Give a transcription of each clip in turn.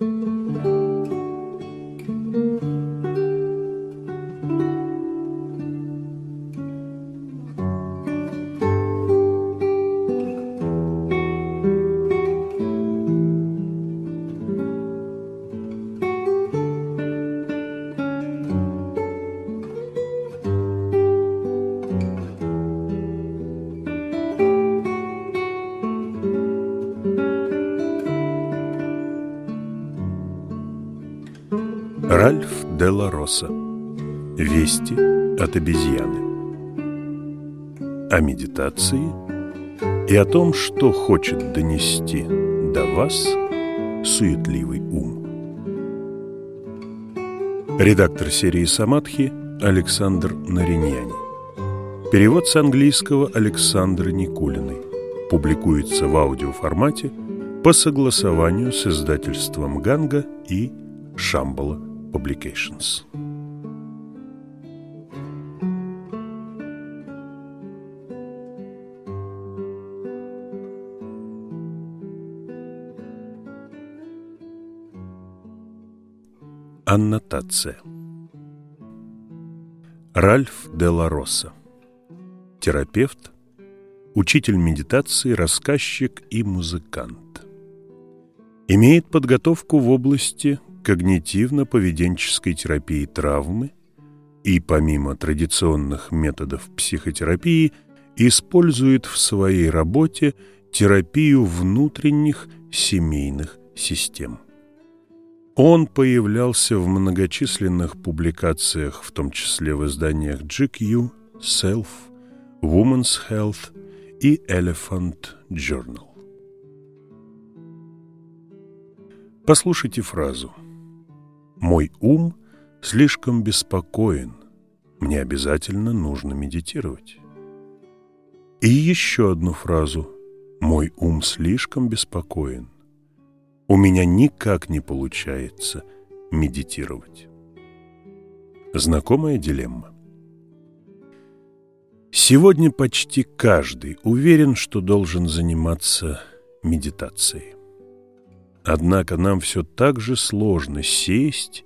Ральф де ла Роса. Вести от обезьяны. О медитации и о том, что хочет донести до вас суетливый ум. Редактор серии «Самадхи» Александр Нариньяни. Перевод с английского Александры Никулиной. Публикуется в аудиоформате по согласованию с издательством «Ганга» и «Шамбала» Publications. Аннотация Ральф де ла Роса Терапевт, учитель медитации, рассказчик и музыкант. Имеет подготовку в области когнитивно-поведенческой терапии травмы и, помимо традиционных методов психотерапии, использует в своей работе терапию внутренних семейных систем. Он появлялся в многочисленных публикациях, в том числе в изданиях GQ, Self, Woman's Health и Elephant Journal. Послушайте фразу – мой ум слишком беспокоен. Мне обязательно нужно медитировать. И еще одну фразу. Мой ум слишком беспокоен. У меня никак не получается медитировать. Знакомая дилемма. Сегодня почти каждый уверен, что должен заниматься медитацией. Однако нам все так же сложно сесть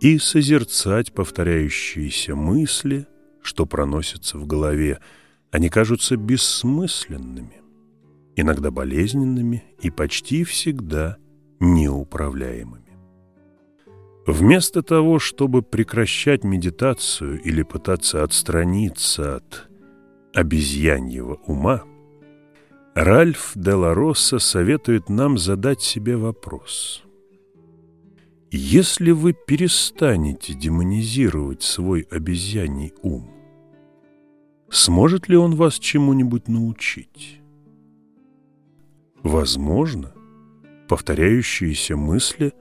и созерцать повторяющиеся мысли, что проносятся в голове. Они кажутся бессмысленными, иногда болезненными и почти всегда неуправляемыми. Вместо того, чтобы прекращать медитацию или пытаться отстраниться от обезьяньего ума, Ральф де Лароса советует нам задать себе вопрос. Если вы перестанете демонизировать свой обезьяний ум, сможет ли он вас чему-нибудь научить? Возможно, повторяющиеся мысли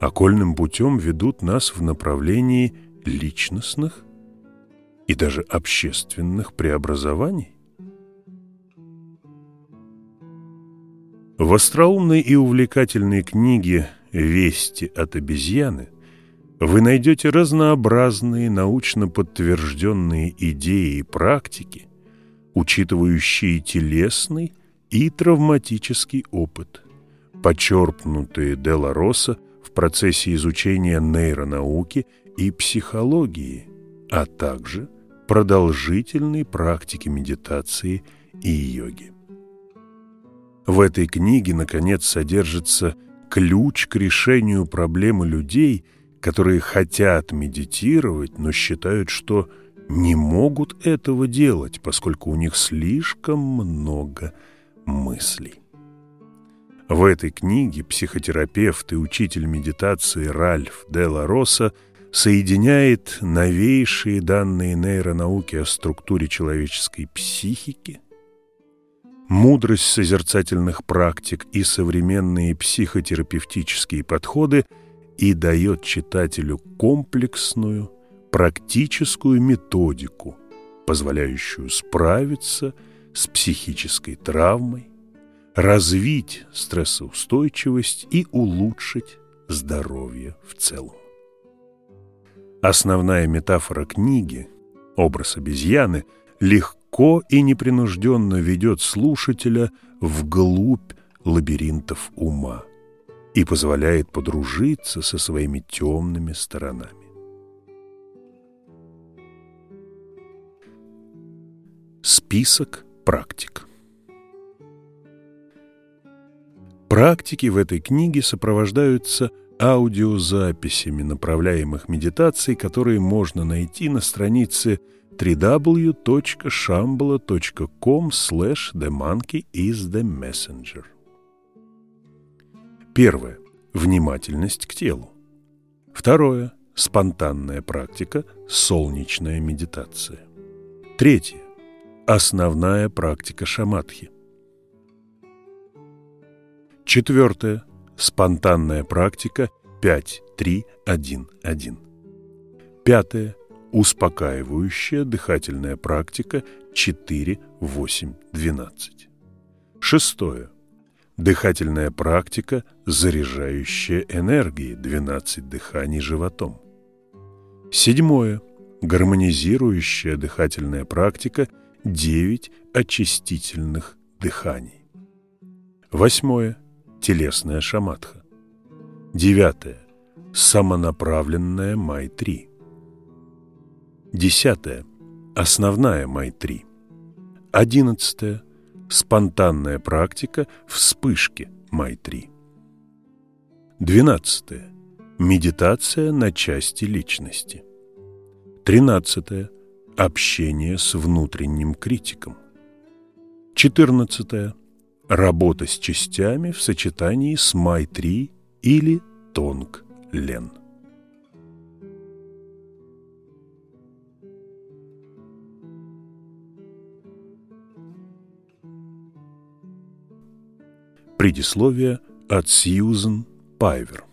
окольным путем ведут нас в направлении личностных и даже общественных преобразований? В остроумной и увлекательной книге «Вести от обезьяны» вы найдете разнообразные научно подтвержденные идеи и практики, учитывающие телесный и травматический опыт, почерпнутые Делароса в процессе изучения нейронауки и психологии, а также продолжительной практики медитации и йоги. В этой книге, наконец, содержится ключ к решению проблемы людей, которые хотят медитировать, но считают, что не могут этого делать, поскольку у них слишком много мыслей. В этой книге психотерапевт и учитель медитации Ральф де ла Роса соединяет новейшие данные нейронауки о структуре человеческой психики – мудрость созерцательных практик и современные психотерапевтические подходы и дает читателю комплексную, практическую методику, позволяющую справиться с психической травмой, развить стрессоустойчивость и улучшить здоровье в целом. Основная метафора книги, образ обезьяны, легко легко и непринужденно ведет слушателя вглубь лабиринтов ума. и позволяет подружиться со своими темными сторонами. Список практик Практики в этой книге сопровождаются аудиозаписями направляемых медитаций, которые можно найти на странице www.shambhala.com slash the monkey is the messenger. Первое. Внимательность к телу. Второе. Спонтанная практика, солнечная медитация. Третье. Основная практика шаматхи. Четвертое. Спонтанная практика 5-3-1-1. Пятое. Успокаивающая дыхательная практика 4-8-12. Шестое. Дыхательная практика, заряжающая энергией 12 дыханий животом. Седьмое. Гармонизирующая дыхательная практика 9 очистительных дыханий. Восьмое телесная шаматха. Девятое. Самонаправленная Май-3. Десятое. Основная Май-3. Одиннадцатое. Спонтанная практика вспышки Май-3. Двенадцатое. Медитация на части личности. Тринадцатое. Общение с внутренним критиком. Четырнадцатое Работа с частями в сочетании с Май-3 или Тонг-Лен. Предисловие от Сьюзен Пайвер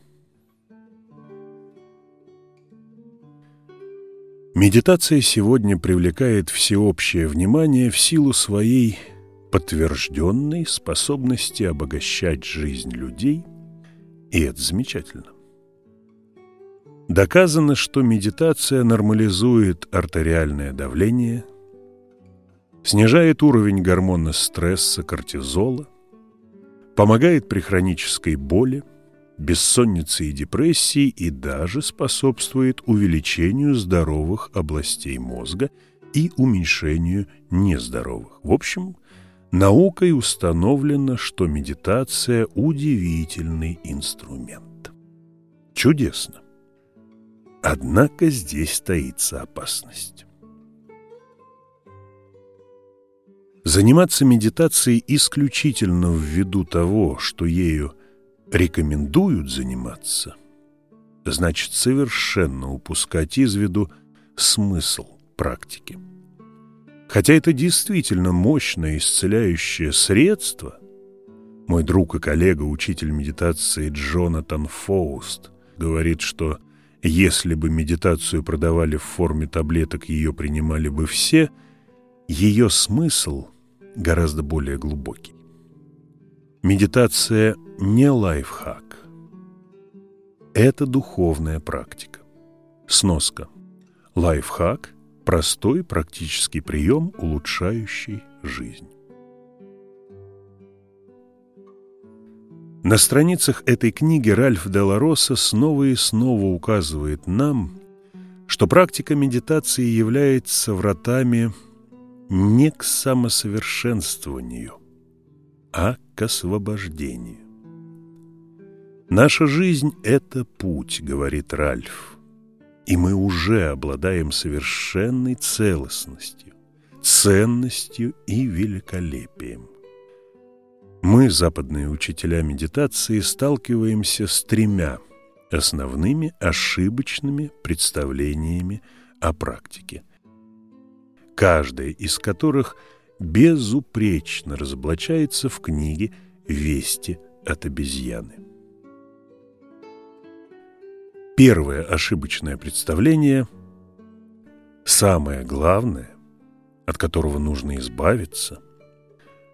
Медитация сегодня привлекает всеобщее внимание в силу своей подтвержденной способности обогащать жизнь людей, и это замечательно. Доказано, что медитация нормализует артериальное давление, снижает уровень гормона стресса кортизола, помогает при хронической боли, бессоннице и депрессии и даже способствует увеличению здоровых областей мозга и уменьшению нездоровых. В общем, Наукой установлено, что медитация – удивительный инструмент. Чудесно. Однако здесь таится опасность. Заниматься медитацией исключительно ввиду того, что ею рекомендуют заниматься, значит совершенно упускать из виду смысл практики. Хотя это действительно мощное исцеляющее средство, мой друг и коллега, учитель медитации Джонатан Фоуст, говорит, что если бы медитацию продавали в форме таблеток, ее принимали бы все, ее смысл гораздо более глубокий. Медитация не лайфхак. Это духовная практика. Сноска. Лайфхак Простой практический прием, улучшающий жизнь. На страницах этой книги Ральф Делароса снова и снова указывает нам, что практика медитации является вратами не к самосовершенствованию, а к освобождению. Наша жизнь – это путь, говорит Ральф и мы уже обладаем совершенной целостностью, ценностью и великолепием. Мы, западные учителя медитации, сталкиваемся с тремя основными ошибочными представлениями о практике, каждая из которых безупречно разоблачается в книге «Вести от обезьяны». Первое ошибочное представление, самое главное, от которого нужно избавиться,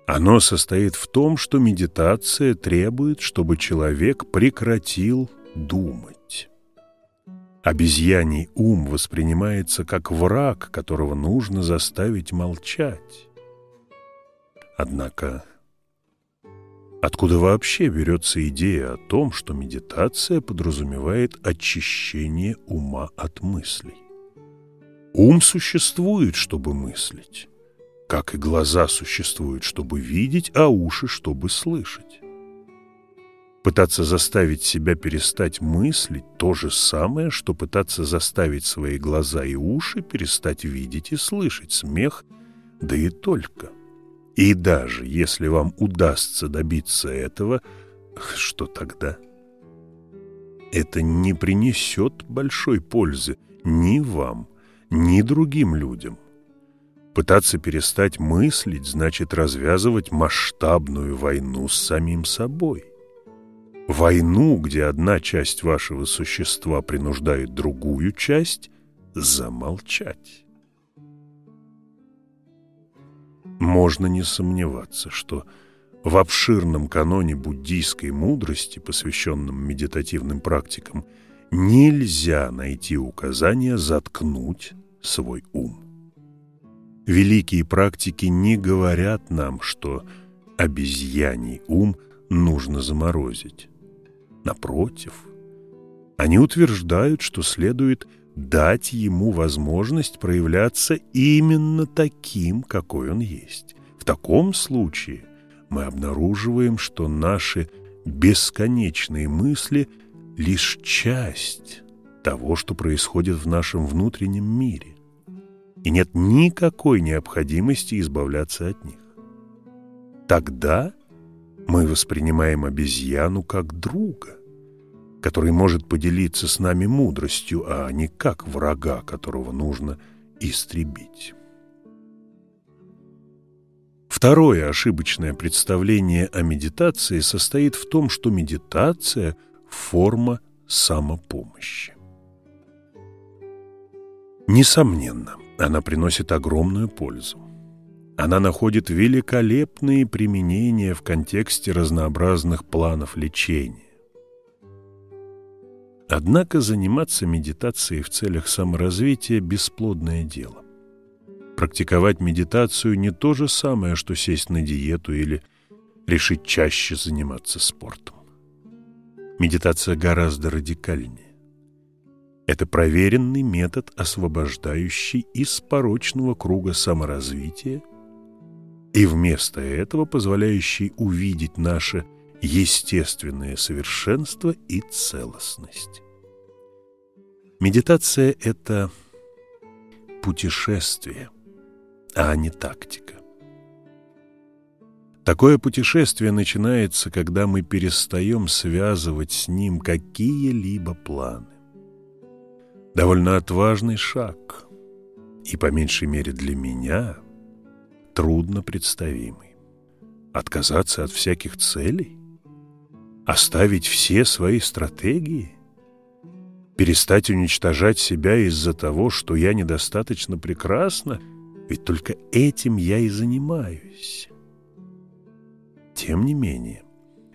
оно состоит в том, что медитация требует, чтобы человек прекратил думать. Обезьяний ум воспринимается как враг, которого нужно заставить молчать. Однако Откуда вообще берется идея о том, что медитация подразумевает очищение ума от мыслей? Ум существует, чтобы мыслить, как и глаза существуют, чтобы видеть, а уши, чтобы слышать. Пытаться заставить себя перестать мыслить – то же самое, что пытаться заставить свои глаза и уши перестать видеть и слышать смех, да и только. И даже если вам удастся добиться этого, что тогда? Это не принесет большой пользы ни вам, ни другим людям. Пытаться перестать мыслить значит развязывать масштабную войну с самим собой. Войну, где одна часть вашего существа принуждает другую часть замолчать. Можно не сомневаться, что в обширном каноне буддийской мудрости, посвященном медитативным практикам, нельзя найти указания заткнуть свой ум. Великие практики не говорят нам, что обезьяний ум нужно заморозить. Напротив, они утверждают, что следует дать ему возможность проявляться именно таким, какой он есть. В таком случае мы обнаруживаем, что наши бесконечные мысли – лишь часть того, что происходит в нашем внутреннем мире. И нет никакой необходимости избавляться от них. Тогда мы воспринимаем обезьяну как друга, который может поделиться с нами мудростью, а не как врага, которого нужно истребить. Второе ошибочное представление о медитации состоит в том, что медитация – форма самопомощи. Несомненно, она приносит огромную пользу. Она находит великолепные применения в контексте разнообразных планов лечения. Однако заниматься медитацией в целях саморазвития – бесплодное дело. Практиковать медитацию не то же самое, что сесть на диету или решить чаще заниматься спортом. Медитация гораздо радикальнее. Это проверенный метод, освобождающий из порочного круга саморазвития и вместо этого позволяющий увидеть наше естественное совершенство и целостность. Медитация – это путешествие, а не тактика. Такое путешествие начинается, когда мы перестаем связывать с ним какие-либо планы. Довольно отважный шаг, и по меньшей мере для меня – трудно представимый. Отказаться от всяких целей? Оставить все свои стратегии? Перестать уничтожать себя из-за того, что я недостаточно прекрасна? Ведь только этим я и занимаюсь. Тем не менее,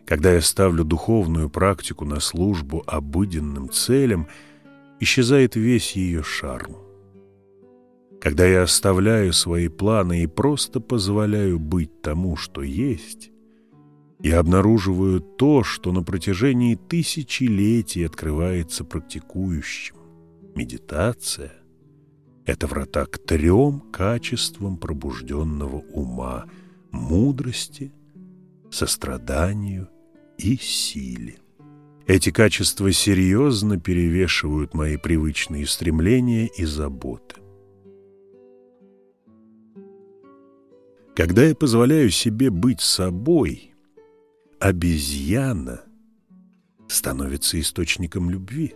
когда я ставлю духовную практику на службу обыденным целям, исчезает весь ее шарм когда я оставляю свои планы и просто позволяю быть тому, что есть, я обнаруживаю то, что на протяжении тысячелетий открывается практикующим. Медитация — это врата к трем качествам пробужденного ума — мудрости, состраданию и силе. Эти качества серьезно перевешивают мои привычные стремления и заботы. Когда я позволяю себе быть собой, обезьяна становится источником любви.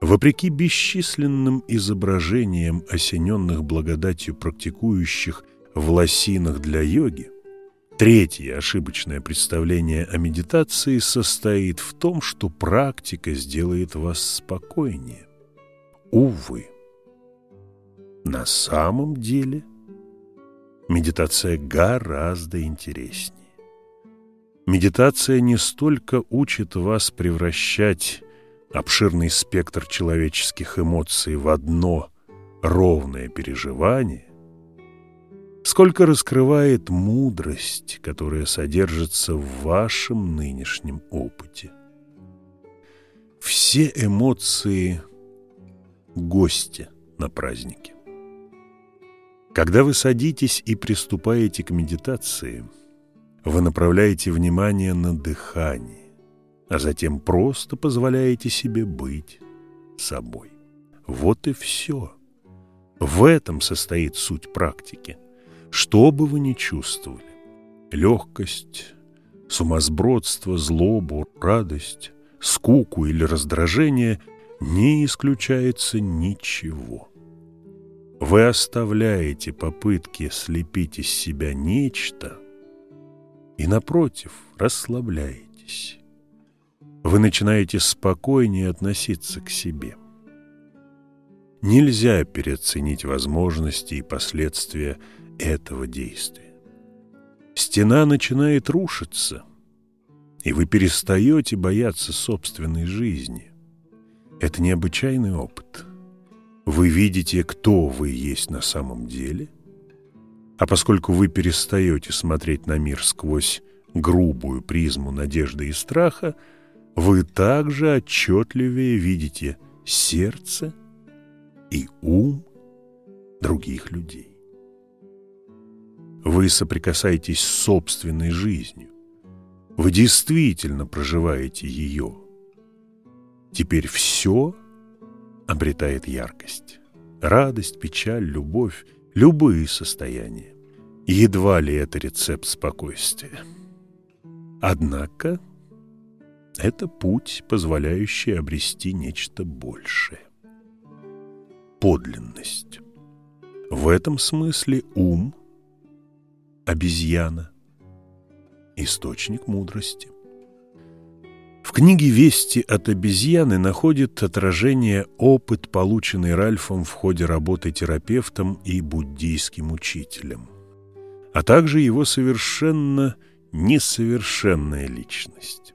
Вопреки бесчисленным изображениям, осененных благодатью практикующих в лосинах для йоги, третье ошибочное представление о медитации состоит в том, что практика сделает вас спокойнее. Увы, на самом деле – медитация гораздо интереснее. Медитация не столько учит вас превращать обширный спектр человеческих эмоций в одно ровное переживание, сколько раскрывает мудрость, которая содержится в вашем нынешнем опыте. Все эмоции гостя на празднике. Когда вы садитесь и приступаете к медитации, вы направляете внимание на дыхание, а затем просто позволяете себе быть собой. Вот и все. В этом состоит суть практики. Что бы вы ни чувствовали – легкость, сумасбродство, злобу, радость, скуку или раздражение – не исключается ничего. Вы оставляете попытки слепить из себя нечто и, напротив, расслабляетесь. Вы начинаете спокойнее относиться к себе. Нельзя переоценить возможности и последствия этого действия. Стена начинает рушиться, и вы перестаете бояться собственной жизни. Это необычайный опыт – вы видите, кто вы есть на самом деле, а поскольку вы перестаете смотреть на мир сквозь грубую призму надежды и страха, вы также отчетливее видите сердце и ум других людей. Вы соприкасаетесь с собственной жизнью. Вы действительно проживаете ее. Теперь все обретает яркость. Радость, печаль, любовь, любые состояния. Едва ли это рецепт спокойствия. Однако это путь, позволяющий обрести нечто большее. Подлинность. В этом смысле ум – обезьяна, источник мудрости. В книге «Вести от обезьяны» находит отражение опыт, полученный Ральфом в ходе работы терапевтом и буддийским учителем, а также его совершенно несовершенная личность.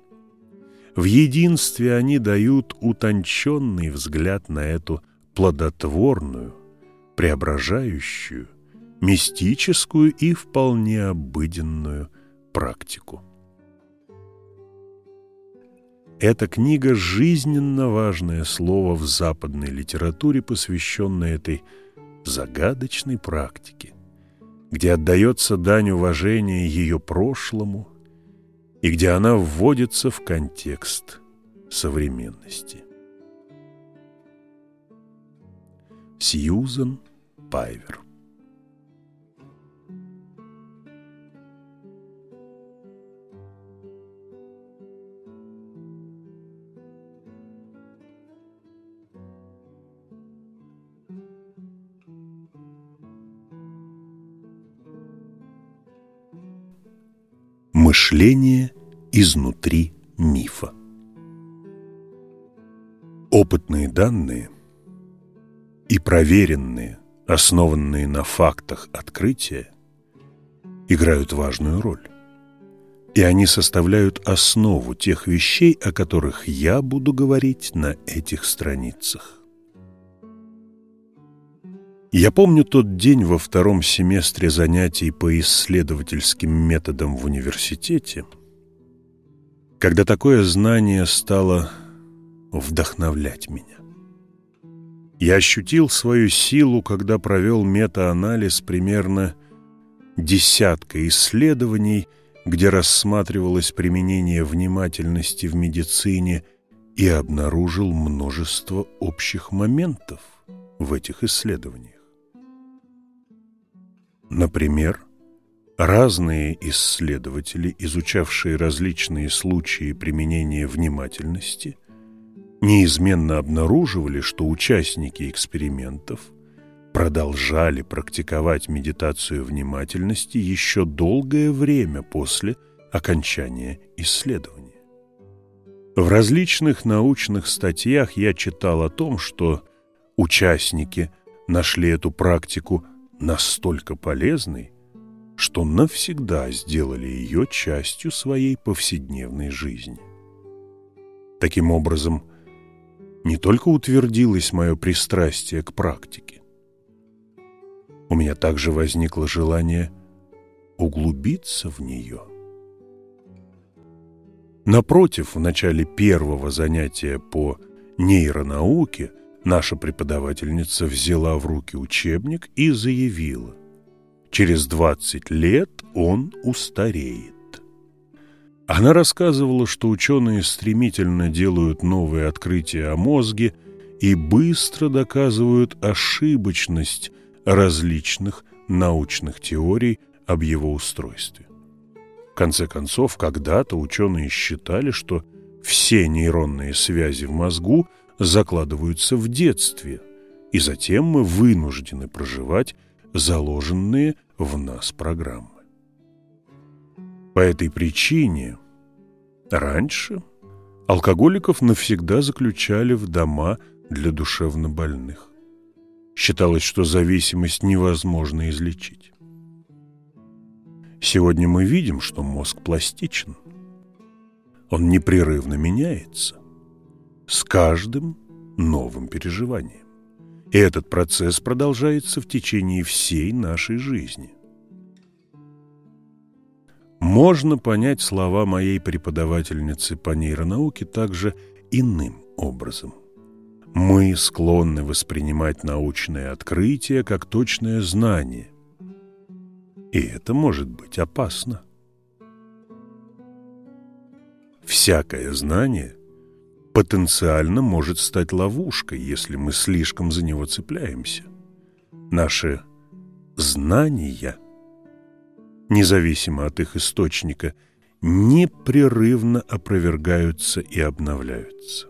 В единстве они дают утонченный взгляд на эту плодотворную, преображающую, мистическую и вполне обыденную практику. Эта книга – жизненно важное слово в западной литературе, посвященное этой загадочной практике, где отдается дань уважения ее прошлому и где она вводится в контекст современности. Сьюзен Пайвер Мышление изнутри мифа. Опытные данные и проверенные, основанные на фактах открытия, играют важную роль. И они составляют основу тех вещей, о которых я буду говорить на этих страницах. Я помню тот день во втором семестре занятий по исследовательским методам в университете, когда такое знание стало вдохновлять меня. Я ощутил свою силу, когда провел метаанализ примерно десятка исследований, где рассматривалось применение внимательности в медицине и обнаружил множество общих моментов в этих исследованиях. Например, разные исследователи, изучавшие различные случаи применения внимательности, неизменно обнаруживали, что участники экспериментов продолжали практиковать медитацию внимательности еще долгое время после окончания исследования. В различных научных статьях я читал о том, что участники нашли эту практику настолько полезной, что навсегда сделали ее частью своей повседневной жизни. Таким образом, не только утвердилось мое пристрастие к практике, у меня также возникло желание углубиться в нее. Напротив, в начале первого занятия по нейронауке наша преподавательница взяла в руки учебник и заявила, через 20 лет он устареет. Она рассказывала, что ученые стремительно делают новые открытия о мозге и быстро доказывают ошибочность различных научных теорий об его устройстве. В конце концов, когда-то ученые считали, что все нейронные связи в мозгу закладываются в детстве, и затем мы вынуждены проживать заложенные в нас программы. По этой причине раньше алкоголиков навсегда заключали в дома для душевнобольных. Считалось, что зависимость невозможно излечить. Сегодня мы видим, что мозг пластичен. Он непрерывно меняется с каждым новым переживанием. И этот процесс продолжается в течение всей нашей жизни. Можно понять слова моей преподавательницы по нейронауке также иным образом. Мы склонны воспринимать научные открытия как точное знание. И это может быть опасно. Всякое знание потенциально может стать ловушкой, если мы слишком за него цепляемся. Наши знания – независимо от их источника, непрерывно опровергаются и обновляются.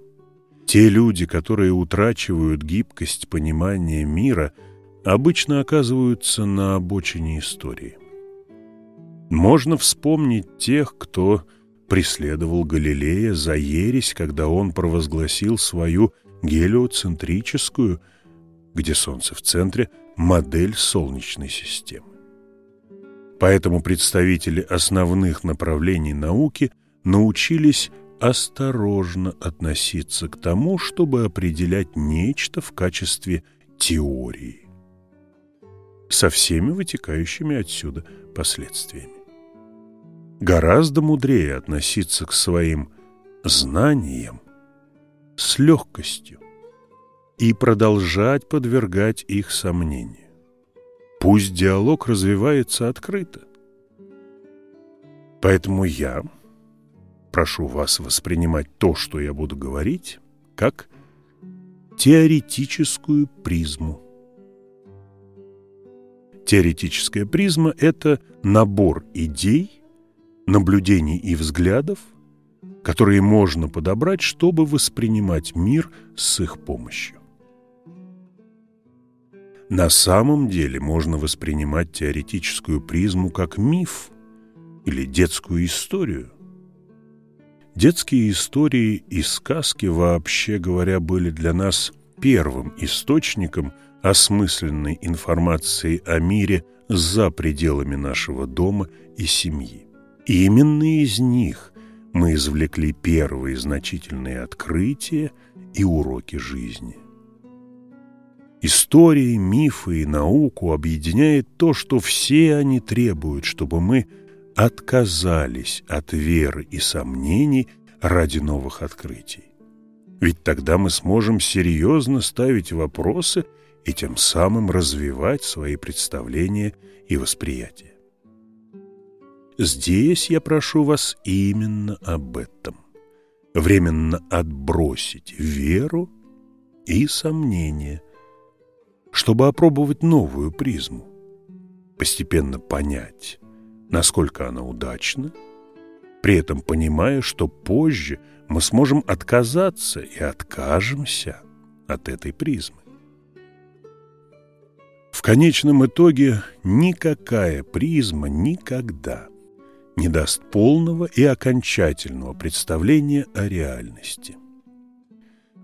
Те люди, которые утрачивают гибкость понимания мира, обычно оказываются на обочине истории. Можно вспомнить тех, кто преследовал Галилея за ересь, когда он провозгласил свою гелиоцентрическую, где Солнце в центре, модель Солнечной системы. Поэтому представители основных направлений науки научились осторожно относиться к тому, чтобы определять нечто в качестве теории со всеми вытекающими отсюда последствиями. Гораздо мудрее относиться к своим знаниям с легкостью и продолжать подвергать их сомнению. Пусть диалог развивается открыто. Поэтому я прошу вас воспринимать то, что я буду говорить, как теоретическую призму. Теоретическая призма – это набор идей, наблюдений и взглядов, которые можно подобрать, чтобы воспринимать мир с их помощью. На самом деле можно воспринимать теоретическую призму как миф или детскую историю. Детские истории и сказки, вообще говоря, были для нас первым источником осмысленной информации о мире за пределами нашего дома и семьи. И именно из них мы извлекли первые значительные открытия и уроки жизни. Истории, мифы и науку объединяет то, что все они требуют, чтобы мы отказались от веры и сомнений ради новых открытий. Ведь тогда мы сможем серьезно ставить вопросы и тем самым развивать свои представления и восприятия. Здесь я прошу вас именно об этом. Временно отбросить веру и сомнения, чтобы опробовать новую призму, постепенно понять, насколько она удачна, при этом понимая, что позже мы сможем отказаться и откажемся от этой призмы. В конечном итоге никакая призма никогда не даст полного и окончательного представления о реальности.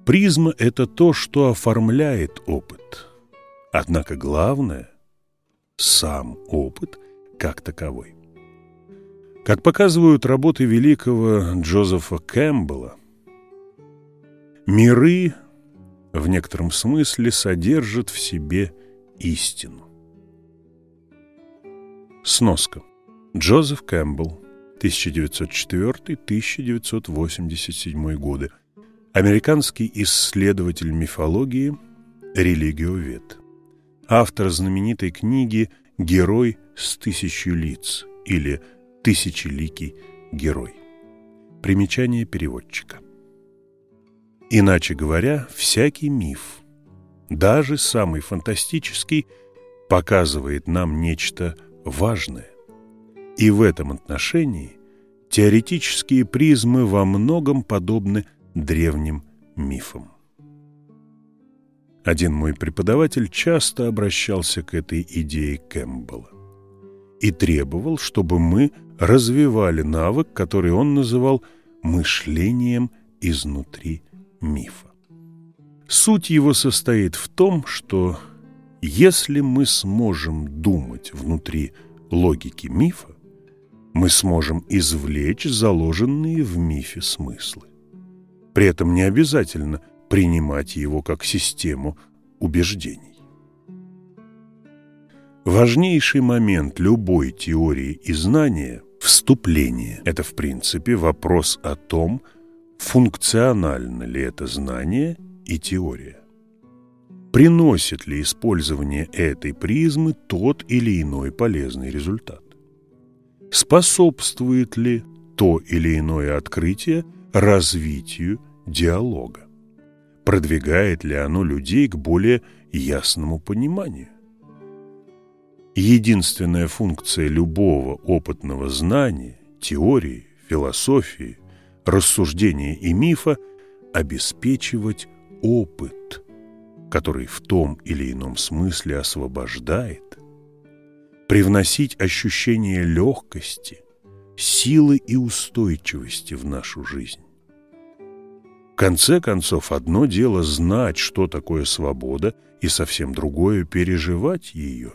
Призма – это то, что оформляет опыт – Однако главное – сам опыт как таковой. Как показывают работы великого Джозефа Кэмпбелла, миры в некотором смысле содержат в себе истину. Сноска. Джозеф Кэмпбелл, 1904-1987 годы. Американский исследователь мифологии, религиовед. Автор знаменитой книги «Герой с тысячью лиц» или «Тысячеликий герой». Примечание переводчика. Иначе говоря, всякий миф, даже самый фантастический, показывает нам нечто важное. И в этом отношении теоретические призмы во многом подобны древним мифам. Один мой преподаватель часто обращался к этой идее Кэмпбелла и требовал, чтобы мы развивали навык, который он называл мышлением изнутри мифа. Суть его состоит в том, что если мы сможем думать внутри логики мифа, мы сможем извлечь заложенные в мифе смыслы. При этом не обязательно принимать его как систему убеждений. Важнейший момент любой теории и знания – вступление. Это, в принципе, вопрос о том, функционально ли это знание и теория. Приносит ли использование этой призмы тот или иной полезный результат? Способствует ли то или иное открытие развитию диалога? Продвигает ли оно людей к более ясному пониманию? Единственная функция любого опытного знания, теории, философии, рассуждения и мифа – обеспечивать опыт, который в том или ином смысле освобождает, привносить ощущение легкости, силы и устойчивости в нашу жизнь. В конце концов, одно дело знать, что такое свобода, и совсем другое – переживать ее.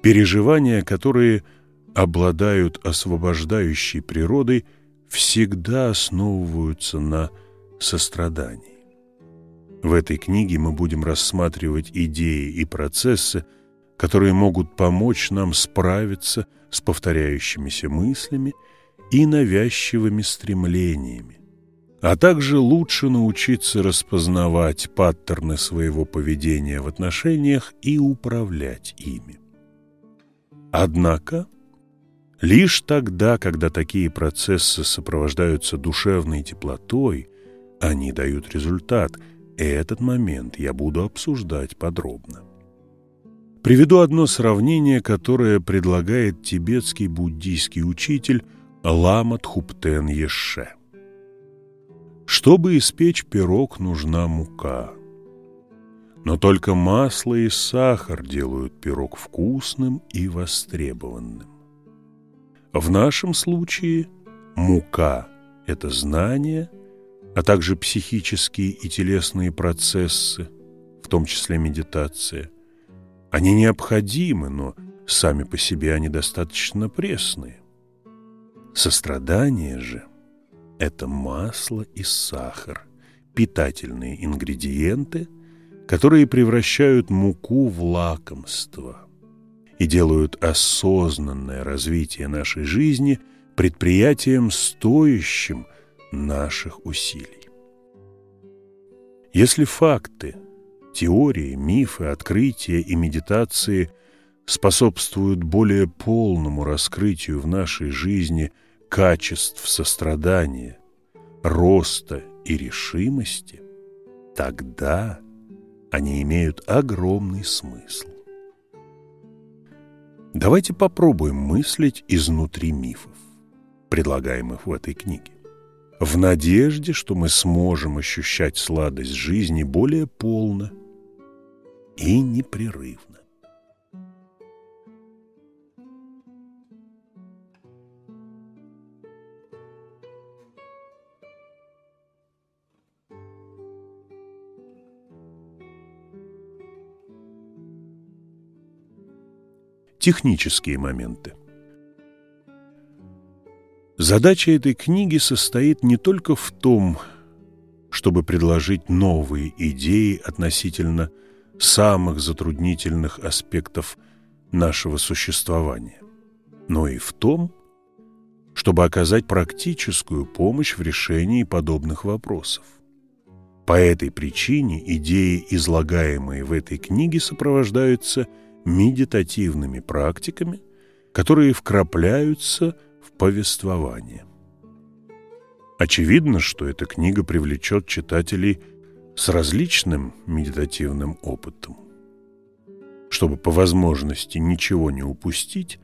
Переживания, которые обладают освобождающей природой, всегда основываются на сострадании. В этой книге мы будем рассматривать идеи и процессы, которые могут помочь нам справиться с повторяющимися мыслями и навязчивыми стремлениями, а также лучше научиться распознавать паттерны своего поведения в отношениях и управлять ими. Однако, лишь тогда, когда такие процессы сопровождаются душевной теплотой, они дают результат – этот момент я буду обсуждать подробно. Приведу одно сравнение, которое предлагает тибетский буддийский учитель Лама Тхуптен Еше. Чтобы испечь пирог, нужна мука. Но только масло и сахар делают пирог вкусным и востребованным. В нашем случае мука – это знание – а также психические и телесные процессы, в том числе медитация. Они необходимы, но сами по себе они достаточно пресные. Сострадание же – это масло и сахар, питательные ингредиенты, которые превращают муку в лакомство и делают осознанное развитие нашей жизни предприятием стоящим – наших усилий. Если факты, теории, мифы, открытия и медитации способствуют более полному раскрытию в нашей жизни качеств сострадания, роста и решимости, тогда они имеют огромный смысл. Давайте попробуем мыслить изнутри мифов, предлагаемых в этой книге в надежде, что мы сможем ощущать сладость жизни более полно и непрерывно. Технические моменты. Задача этой книги состоит не только в том, чтобы предложить новые идеи относительно самых затруднительных аспектов нашего существования, но и в том, чтобы оказать практическую помощь в решении подобных вопросов. По этой причине идеи, излагаемые в этой книге, сопровождаются медитативными практиками, которые вкрапляются в повествование. Очевидно, что эта книга привлечет читателей с различным медитативным опытом. Чтобы по возможности ничего не упустить,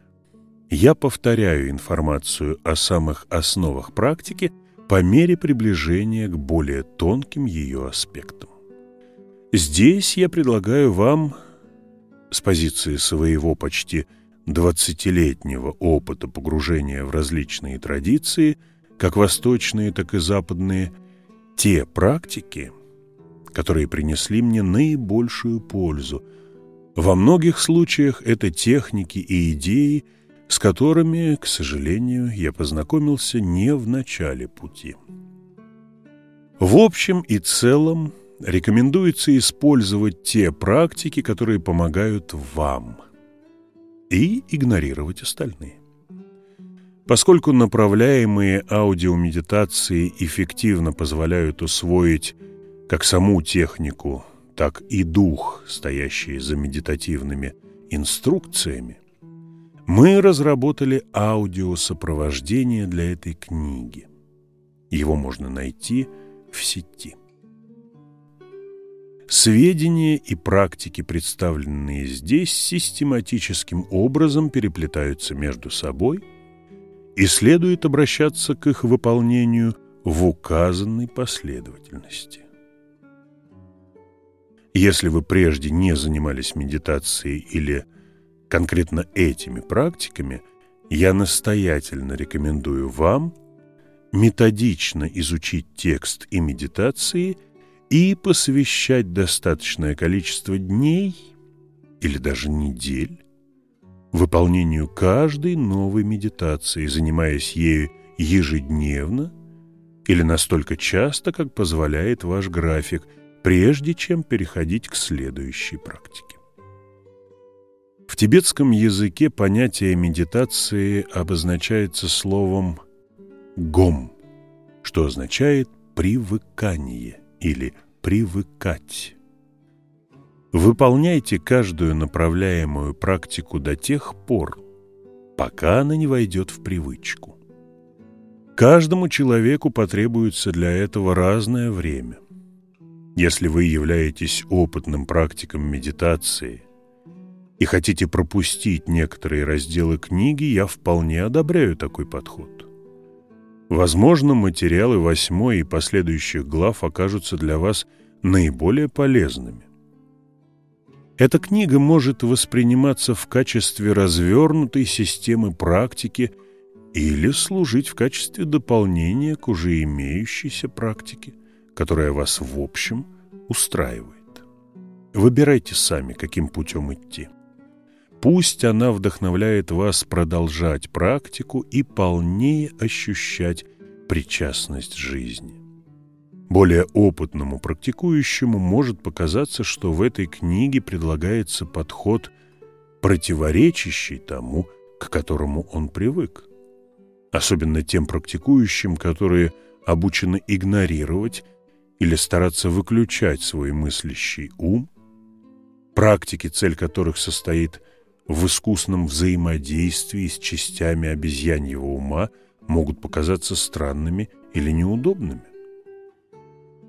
я повторяю информацию о самых основах практики по мере приближения к более тонким ее аспектам. Здесь я предлагаю вам с позиции своего почти 20-летнего опыта погружения в различные традиции, как восточные, так и западные, те практики, которые принесли мне наибольшую пользу – во многих случаях это техники и идеи, с которыми, к сожалению, я познакомился не в начале пути. В общем и целом рекомендуется использовать те практики, которые помогают вам, и игнорировать остальные. Поскольку направляемые аудиомедитации эффективно позволяют усвоить как саму технику, так и дух, стоящий за медитативными инструкциями, мы разработали аудиосопровождение для этой книги. Его можно найти в сети. Сведения и практики, представленные здесь, систематическим образом переплетаются между собой, и следует обращаться к их выполнению в указанной последовательности. Если вы прежде не занимались медитацией или конкретно этими практиками, я настоятельно рекомендую вам методично изучить текст и медитации и посвящать достаточное количество дней или даже недель выполнению каждой новой медитации, занимаясь ею ежедневно или настолько часто, как позволяет ваш график – прежде чем переходить к следующей практике. В тибетском языке понятие медитации обозначается словом «гом», что означает «привыкание» или «привыкать». Выполняйте каждую направляемую практику до тех пор, пока она не войдет в привычку. Каждому человеку потребуется для этого разное время – если вы являетесь опытным практиком медитации и хотите пропустить некоторые разделы книги, я вполне одобряю такой подход. Возможно, материалы восьмой и последующих глав окажутся для вас наиболее полезными. Эта книга может восприниматься в качестве развернутой системы практики или служить в качестве дополнения к уже имеющейся практике – которая вас в общем устраивает. Выбирайте сами, каким путем идти. Пусть она вдохновляет вас продолжать практику и полнее ощущать причастность жизни. Более опытному практикующему может показаться, что в этой книге предлагается подход, противоречащий тому, к которому он привык. Особенно тем практикующим, которые обучены игнорировать или стараться выключать свой мыслящий ум, практики, цель которых состоит в искусном взаимодействии с частями обезьяньего ума, могут показаться странными или неудобными.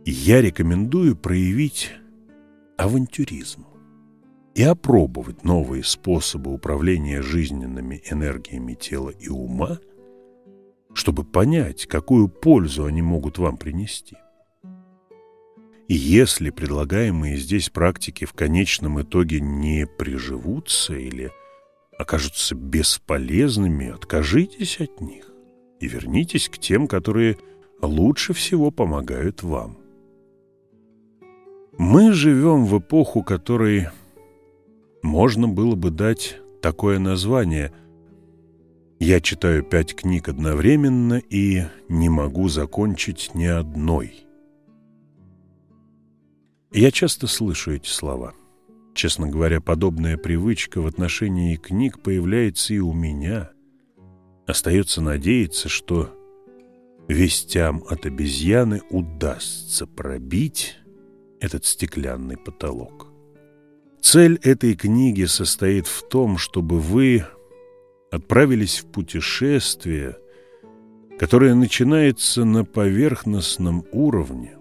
я рекомендую проявить авантюризм и опробовать новые способы управления жизненными энергиями тела и ума, чтобы понять, какую пользу они могут вам принести. И если предлагаемые здесь практики в конечном итоге не приживутся или окажутся бесполезными, откажитесь от них и вернитесь к тем, которые лучше всего помогают вам. Мы живем в эпоху, которой можно было бы дать такое название «Я читаю пять книг одновременно и не могу закончить ни одной». Я часто слышу эти слова. Честно говоря, подобная привычка в отношении книг появляется и у меня. Остается надеяться, что вестям от обезьяны удастся пробить этот стеклянный потолок. Цель этой книги состоит в том, чтобы вы отправились в путешествие, которое начинается на поверхностном уровне,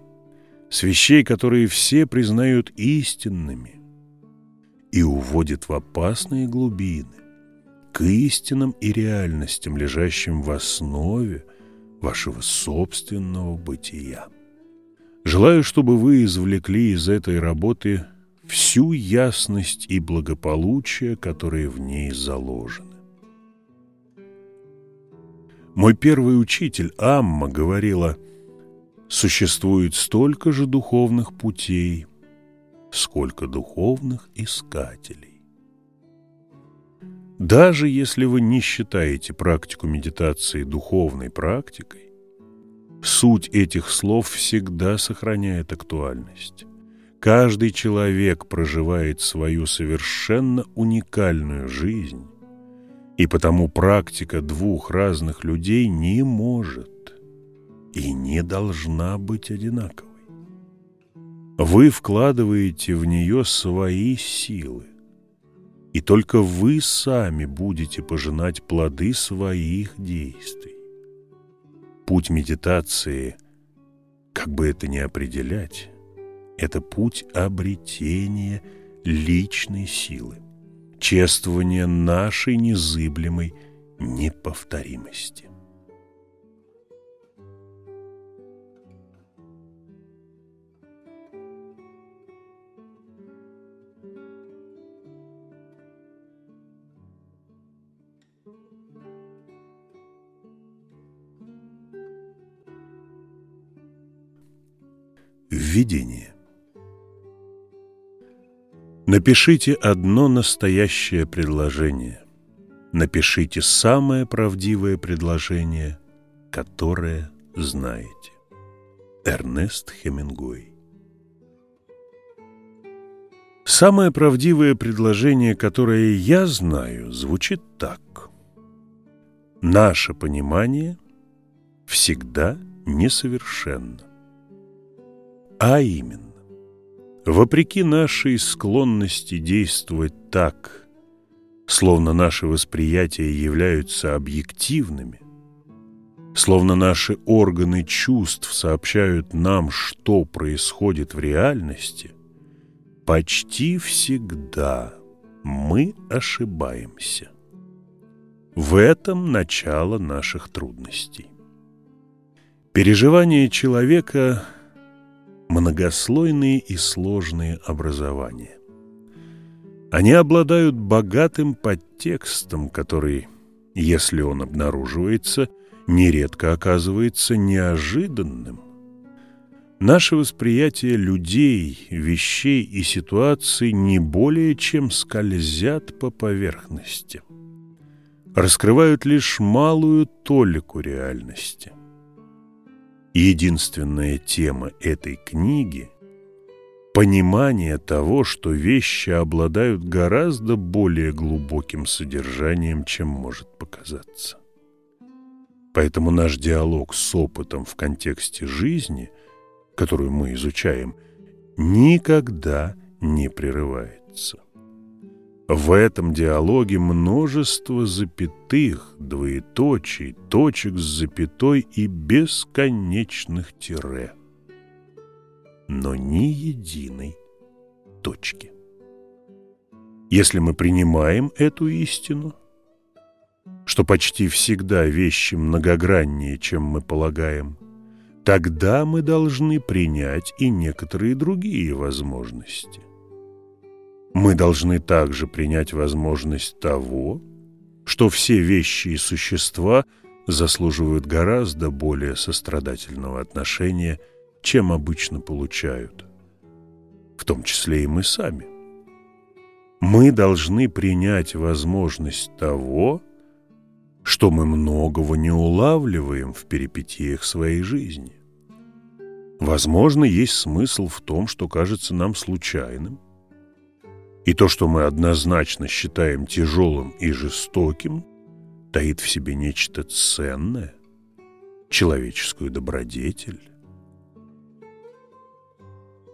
с вещей, которые все признают истинными, и уводит в опасные глубины, к истинам и реальностям, лежащим в основе вашего собственного бытия. Желаю, чтобы вы извлекли из этой работы всю ясность и благополучие, которые в ней заложены. Мой первый учитель Амма говорила, существует столько же духовных путей, сколько духовных искателей. Даже если вы не считаете практику медитации духовной практикой, суть этих слов всегда сохраняет актуальность. Каждый человек проживает свою совершенно уникальную жизнь, и потому практика двух разных людей не может и не должна быть одинаковой. Вы вкладываете в нее свои силы, и только вы сами будете пожинать плоды своих действий. Путь медитации, как бы это ни определять, это путь обретения личной силы, чествования нашей незыблемой неповторимости. Введение. Напишите одно настоящее предложение. Напишите самое правдивое предложение, которое знаете. Эрнест Хемингуэй Самое правдивое предложение, которое я знаю, звучит так. Наше понимание всегда несовершенно. А именно, вопреки нашей склонности действовать так, словно наши восприятия являются объективными, словно наши органы чувств сообщают нам, что происходит в реальности, почти всегда мы ошибаемся. В этом начало наших трудностей. Переживания человека – многослойные и сложные образования. Они обладают богатым подтекстом, который, если он обнаруживается, нередко оказывается неожиданным. Наше восприятие людей, вещей и ситуаций не более чем скользят по поверхности, раскрывают лишь малую толику реальности. Единственная тема этой книги – понимание того, что вещи обладают гораздо более глубоким содержанием, чем может показаться. Поэтому наш диалог с опытом в контексте жизни, которую мы изучаем, никогда не прерывается. В этом диалоге множество запятых, двоеточий, точек с запятой и бесконечных тире. Но ни единой точки. Если мы принимаем эту истину, что почти всегда вещи многограннее, чем мы полагаем, тогда мы должны принять и некоторые другие возможности. Мы должны также принять возможность того, что все вещи и существа заслуживают гораздо более сострадательного отношения, чем обычно получают, в том числе и мы сами. Мы должны принять возможность того, что мы многого не улавливаем в перипетиях своей жизни. Возможно, есть смысл в том, что кажется нам случайным, И то, что мы однозначно считаем тяжелым и жестоким, таит в себе нечто ценное, человеческую добродетель.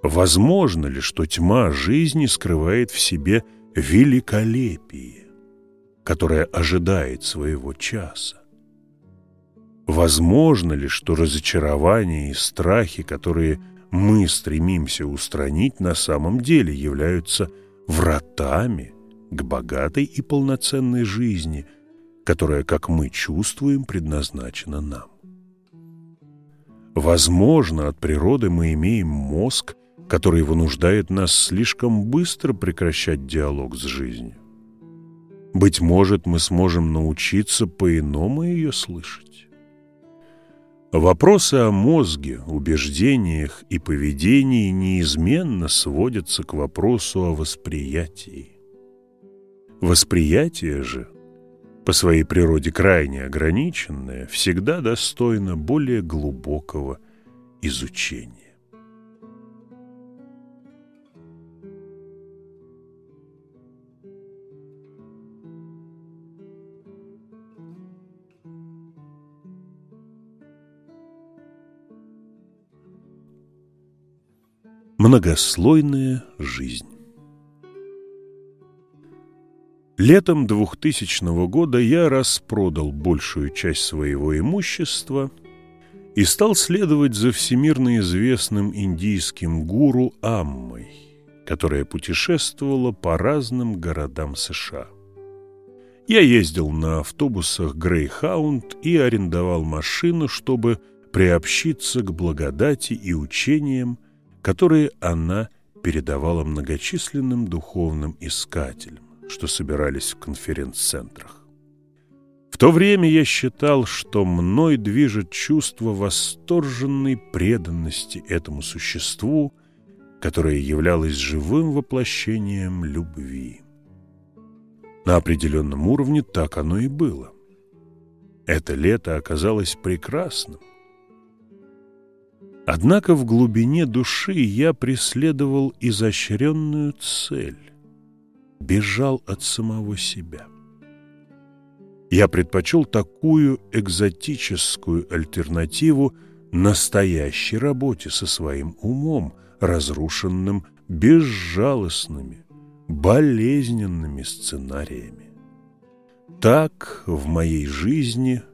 Возможно ли, что тьма жизни скрывает в себе великолепие, которое ожидает своего часа? Возможно ли, что разочарование и страхи, которые мы стремимся устранить, на самом деле являются вратами к богатой и полноценной жизни, которая, как мы чувствуем, предназначена нам? Возможно, от природы мы имеем мозг, который вынуждает нас слишком быстро прекращать диалог с жизнью. Быть может, мы сможем научиться по-иному ее слышать. Вопросы о мозге, убеждениях и поведении неизменно сводятся к вопросу о восприятии. Восприятие же, по своей природе крайне ограниченное, всегда достойно более глубокого изучения. Многослойная жизнь Летом 2000 года я распродал большую часть своего имущества и стал следовать за всемирно известным индийским гуру Аммой, которая путешествовала по разным городам США. Я ездил на автобусах Greyhound и арендовал машину, чтобы приобщиться к благодати и учениям, которые она передавала многочисленным духовным искателям, что собирались в конференц-центрах. В то время я считал, что мной движет чувство восторженной преданности этому существу, которое являлось живым воплощением любви. На определенном уровне так оно и было. Это лето оказалось прекрасным, Однако в глубине души я преследовал изощренную цель, бежал от самого себя. Я предпочел такую экзотическую альтернативу настоящей работе со своим умом, разрушенным безжалостными, болезненными сценариями. Так в моей жизни –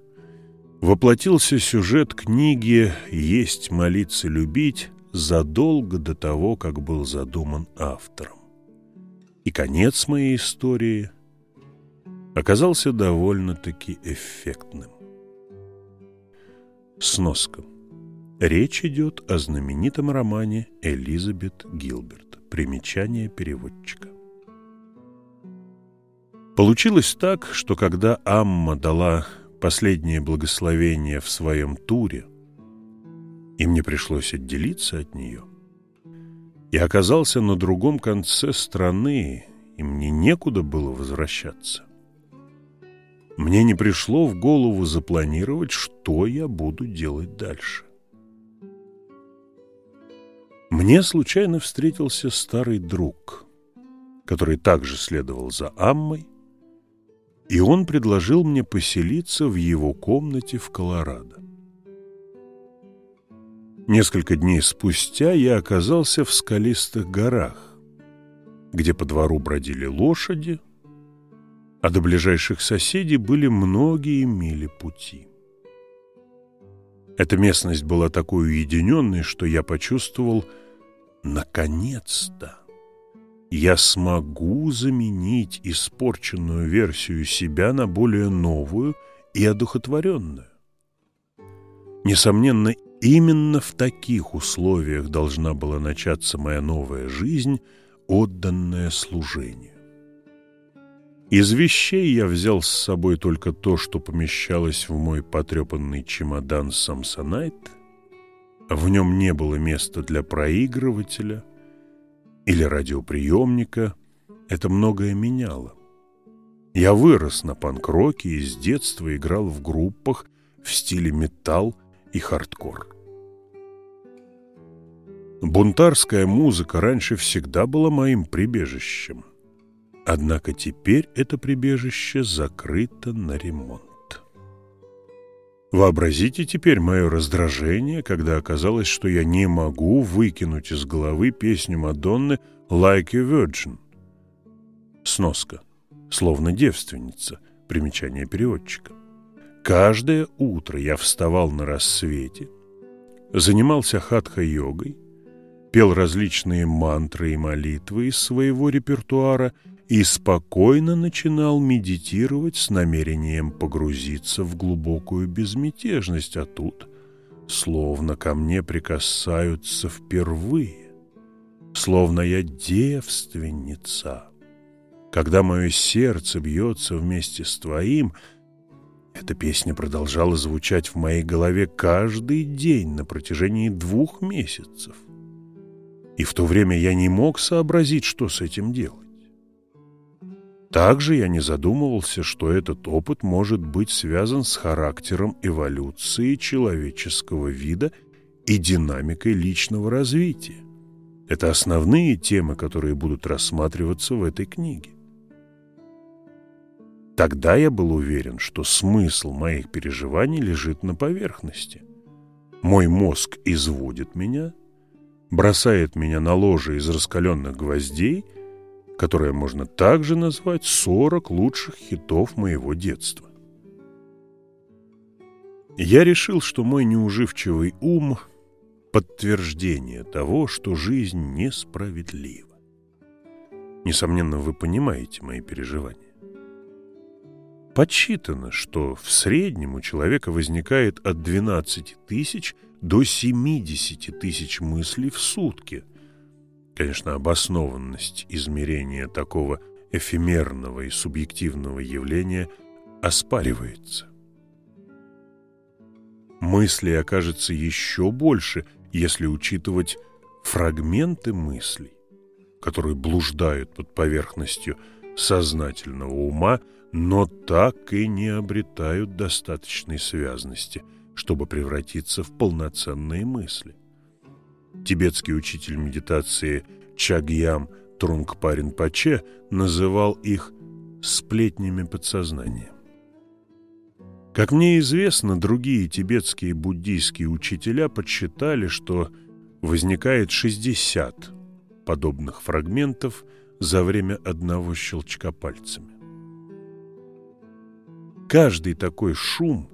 воплотился сюжет книги «Есть, молиться, любить» задолго до того, как был задуман автором. И конец моей истории оказался довольно-таки эффектным. Сноска. Речь идет о знаменитом романе Элизабет Гилберт. Примечание переводчика. Получилось так, что когда Амма дала последнее благословение в своем туре, и мне пришлось отделиться от нее. Я оказался на другом конце страны, и мне некуда было возвращаться. Мне не пришло в голову запланировать, что я буду делать дальше. Мне случайно встретился старый друг, который также следовал за Аммой, и он предложил мне поселиться в его комнате в Колорадо. Несколько дней спустя я оказался в скалистых горах, где по двору бродили лошади, а до ближайших соседей были многие мили пути. Эта местность была такой уединенной, что я почувствовал «наконец-то» я смогу заменить испорченную версию себя на более новую и одухотворенную. Несомненно, именно в таких условиях должна была начаться моя новая жизнь, отданная служению. Из вещей я взял с собой только то, что помещалось в мой потрепанный чемодан «Самсонайт». В нем не было места для проигрывателя – или радиоприемника, это многое меняло. Я вырос на панк-роке и с детства играл в группах в стиле металл и хардкор. Бунтарская музыка раньше всегда была моим прибежищем. Однако теперь это прибежище закрыто на ремонт. Вообразите теперь мое раздражение, когда оказалось, что я не могу выкинуть из головы песню Мадонны «Like a Virgin». Сноска. Словно девственница. Примечание переводчика. Каждое утро я вставал на рассвете, занимался хатха-йогой, пел различные мантры и молитвы из своего репертуара и спокойно начинал медитировать с намерением погрузиться в глубокую безмятежность, а тут словно ко мне прикасаются впервые, словно я девственница. Когда мое сердце бьется вместе с твоим, эта песня продолжала звучать в моей голове каждый день на протяжении двух месяцев. И в то время я не мог сообразить, что с этим делать. Также я не задумывался, что этот опыт может быть связан с характером эволюции человеческого вида и динамикой личного развития. Это основные темы, которые будут рассматриваться в этой книге. Тогда я был уверен, что смысл моих переживаний лежит на поверхности. Мой мозг изводит меня, бросает меня на ложе из раскаленных гвоздей – которое можно также назвать 40 лучших хитов моего детства. Я решил, что мой неуживчивый ум – подтверждение того, что жизнь несправедлива. Несомненно, вы понимаете мои переживания. Подсчитано, что в среднем у человека возникает от 12 тысяч до 70 тысяч мыслей в сутки – Конечно, обоснованность измерения такого эфемерного и субъективного явления оспаривается. Мысли окажется еще больше, если учитывать фрагменты мыслей, которые блуждают под поверхностью сознательного ума, но так и не обретают достаточной связности, чтобы превратиться в полноценные мысли. Тибетский учитель медитации Чагьям Трунгпарин Паче называл их сплетнями подсознания. Как мне известно, другие тибетские буддийские учителя подсчитали, что возникает 60 подобных фрагментов за время одного щелчка пальцами. Каждый такой шум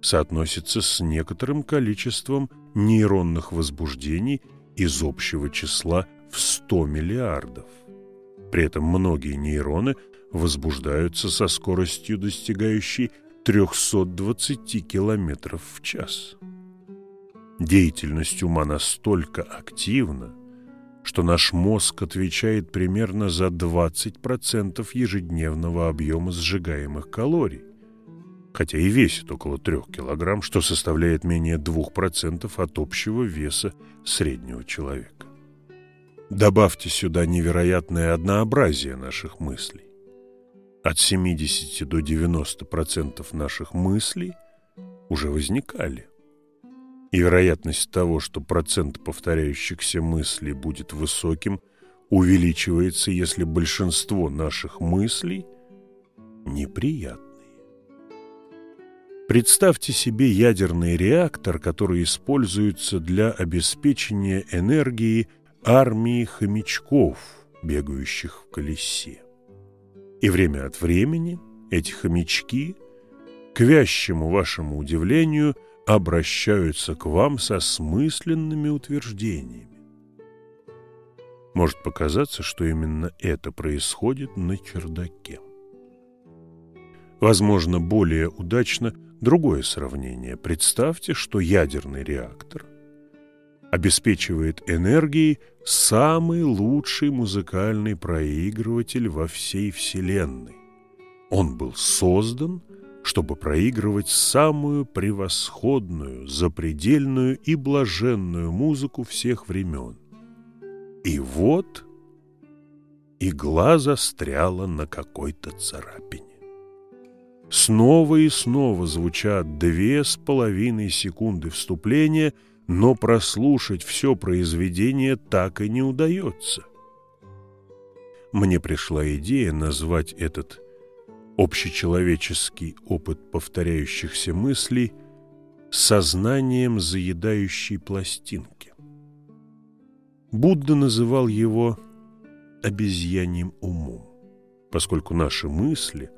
соотносится с некоторым количеством нейронных возбуждений из общего числа в 100 миллиардов. При этом многие нейроны возбуждаются со скоростью, достигающей 320 километров в час. Деятельность ума настолько активна, что наш мозг отвечает примерно за 20% ежедневного объема сжигаемых калорий хотя и весит около трех килограмм, что составляет менее двух процентов от общего веса среднего человека. Добавьте сюда невероятное однообразие наших мыслей. От 70 до 90 процентов наших мыслей уже возникали. И вероятность того, что процент повторяющихся мыслей будет высоким, увеличивается, если большинство наших мыслей неприятны. Представьте себе ядерный реактор, который используется для обеспечения энергии армии хомячков, бегающих в колесе. И время от времени эти хомячки, к вящему вашему удивлению, обращаются к вам со смысленными утверждениями. Может показаться, что именно это происходит на чердаке. Возможно, более удачно Другое сравнение. Представьте, что ядерный реактор обеспечивает энергией самый лучший музыкальный проигрыватель во всей Вселенной. Он был создан, чтобы проигрывать самую превосходную, запредельную и блаженную музыку всех времен. И вот игла застряла на какой-то царапине. Снова и снова звучат две с половиной секунды вступления, но прослушать все произведение так и не удается. мне пришла идея назвать этот общечеловеческий опыт повторяющихся мыслей сознанием заедающей пластинки. Будда называл его обезьяньим умом, поскольку наши мысли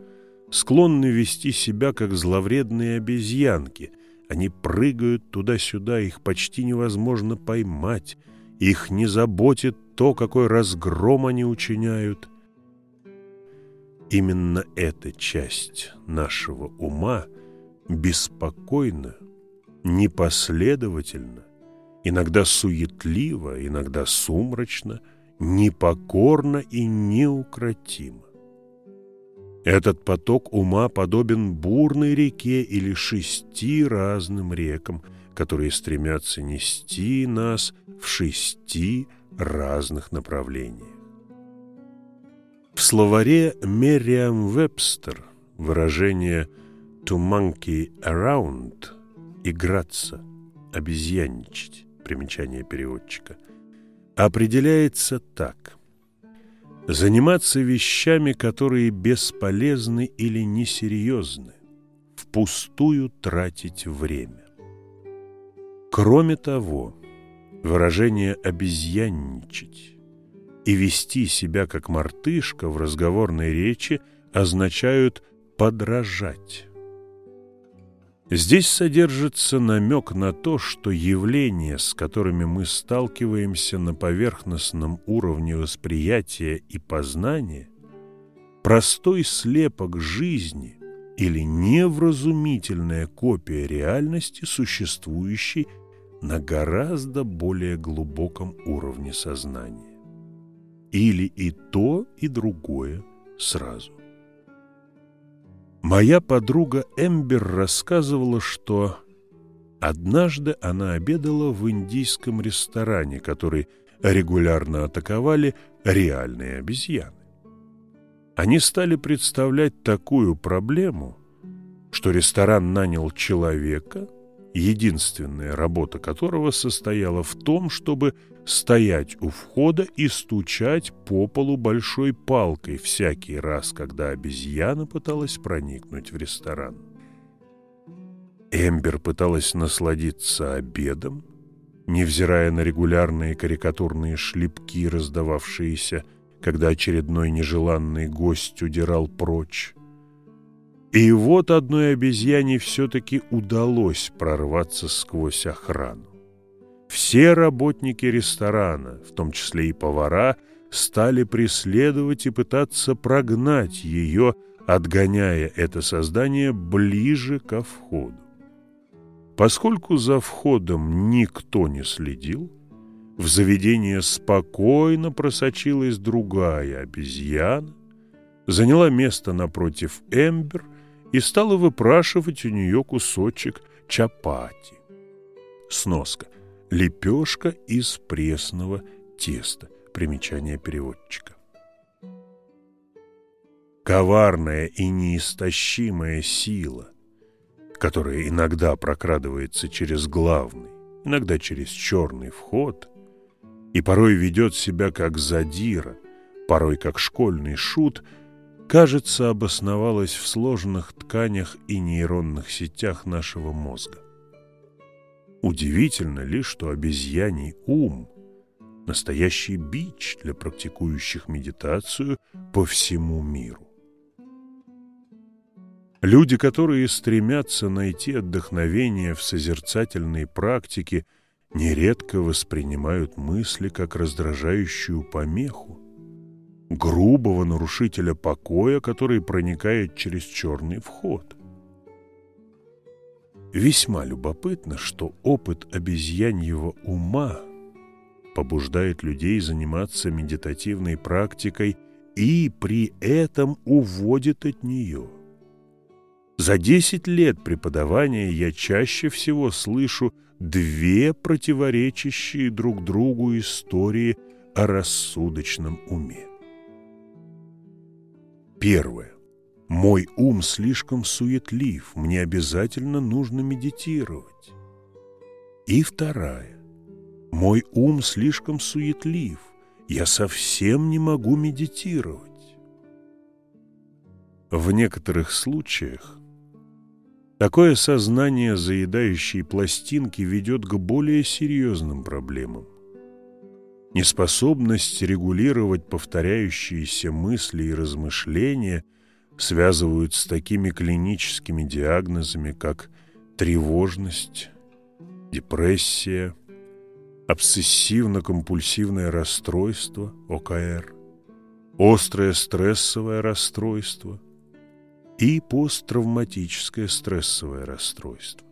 склонны вести себя как зловредные обезьянки. Они прыгают туда-сюда, их почти невозможно поймать, их не заботит то, какой разгром они учиняют. Именно эта часть нашего ума беспокойна, непоследовательна, иногда суетливо, иногда сумрачно, непокорно и неукротимо. Этот поток ума подобен бурной реке или шести разным рекам, которые стремятся нести нас в шести разных направлениях. В словаре Мерриам-Вебстер выражение «to monkey around» – «играться», «обезьянничать» – примечание переводчика – определяется так. Заниматься вещами, которые бесполезны или несерьезны, впустую тратить время. Кроме того, выражение «обезьянничать» и вести себя как мартышка в разговорной речи означают «подражать». Здесь содержится намек на то, что явления, с которыми мы сталкиваемся на поверхностном уровне восприятия и познания, простой слепок жизни или невразумительная копия реальности, существующей на гораздо более глубоком уровне сознания или и то, и другое сразу. Моя подруга Эмбер рассказывала, что однажды она обедала в индийском ресторане, который регулярно атаковали реальные обезьяны. Они стали представлять такую проблему, что ресторан нанял человека, единственная работа которого состояла в том, чтобы стоять у входа и стучать по полу большой палкой всякий раз, когда обезьяна пыталась проникнуть в ресторан. Эмбер пыталась насладиться обедом, невзирая на регулярные карикатурные шлепки, раздававшиеся, когда очередной нежеланный гость удирал прочь. И вот одной обезьяне все-таки удалось прорваться сквозь охрану. Все работники ресторана, в том числе и повара, стали преследовать и пытаться прогнать ее, отгоняя это создание ближе ко входу. Поскольку за входом никто не следил, в заведение спокойно просочилась другая обезьяна, заняла место напротив Эмбер и стала выпрашивать у нее кусочек чапати. Сноска. Лепешка из пресного теста. Примечание переводчика. Коварная и неистощимая сила, которая иногда прокрадывается через главный, иногда через черный вход и порой ведет себя как задира, порой как школьный шут – кажется, обосновалась в сложных тканях и нейронных сетях нашего мозга. Удивительно ли, что обезьяний ум – настоящий бич для практикующих медитацию по всему миру. Люди, которые стремятся найти отдохновение в созерцательной практике, нередко воспринимают мысли как раздражающую помеху, грубого нарушителя покоя, который проникает через черный вход. Весьма любопытно, что опыт обезьяньего ума побуждает людей заниматься медитативной практикой и при этом уводит от нее. За 10 лет преподавания я чаще всего слышу две противоречащие друг другу истории о рассудочном уме. Первое. Мой ум слишком суетлив, мне обязательно нужно медитировать. И вторая. Мой ум слишком суетлив, я совсем не могу медитировать. В некоторых случаях такое сознание заедающей пластинки ведет к более серьезным проблемам. Неспособность регулировать повторяющиеся мысли и размышления связывают с такими клиническими диагнозами, как тревожность, депрессия, обсессивно-компульсивное расстройство, ОКР, острое стрессовое расстройство и посттравматическое стрессовое расстройство.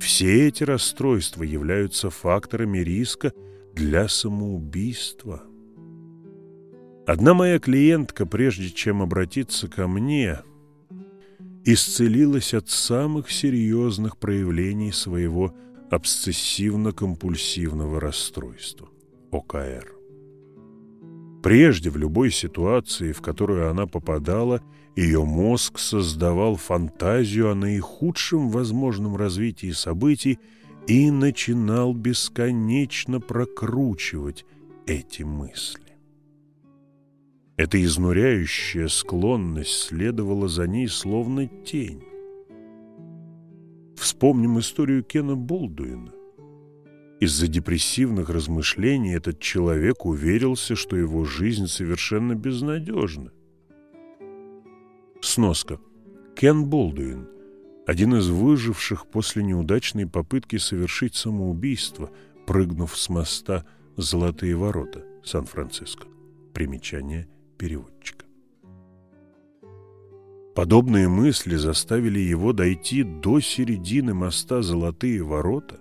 Все эти расстройства являются факторами риска для самоубийства. Одна моя клиентка, прежде чем обратиться ко мне, исцелилась от самых серьезных проявлений своего обсессивно-компульсивного расстройства, ОКР. Прежде в любой ситуации, в которую она попадала, ее мозг создавал фантазию о наихудшем возможном развитии событий и начинал бесконечно прокручивать эти мысли. Эта изнуряющая склонность следовала за ней словно тень. Вспомним историю Кена Болдуина. Из-за депрессивных размышлений этот человек уверился, что его жизнь совершенно безнадежна. Сноска. Кен Болдуин – один из выживших после неудачной попытки совершить самоубийство, прыгнув с моста «Золотые ворота» Сан-Франциско. Примечание переводчика. Подобные мысли заставили его дойти до середины моста «Золотые ворота»,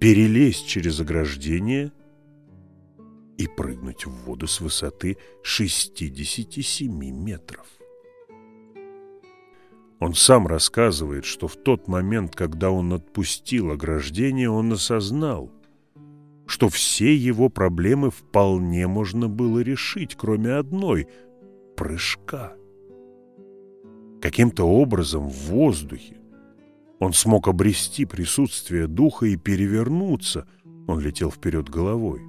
перелезть через ограждение и прыгнуть в воду с высоты 67 метров. Он сам рассказывает, что в тот момент, когда он отпустил ограждение, он осознал, что все его проблемы вполне можно было решить, кроме одной – прыжка. Каким-то образом в воздухе он смог обрести присутствие духа и перевернуться, он летел вперед головой,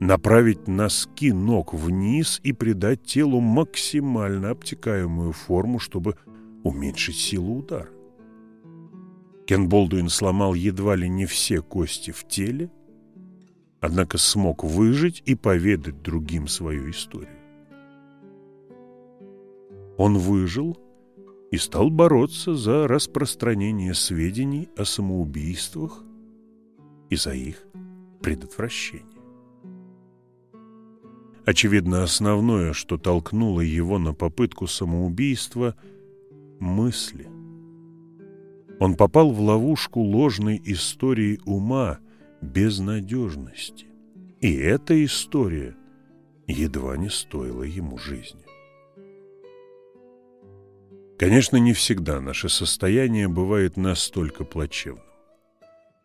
направить носки ног вниз и придать телу максимально обтекаемую форму, чтобы уменьшить силу удара. Кен Болдуин сломал едва ли не все кости в теле, однако смог выжить и поведать другим свою историю. Он выжил и стал бороться за распространение сведений о самоубийствах и за их предотвращение. Очевидно, основное, что толкнуло его на попытку самоубийства – мысли. Он попал в ловушку ложной истории ума, безнадежности. И эта история едва не стоила ему жизни. Конечно, не всегда наше состояние бывает настолько плачевным.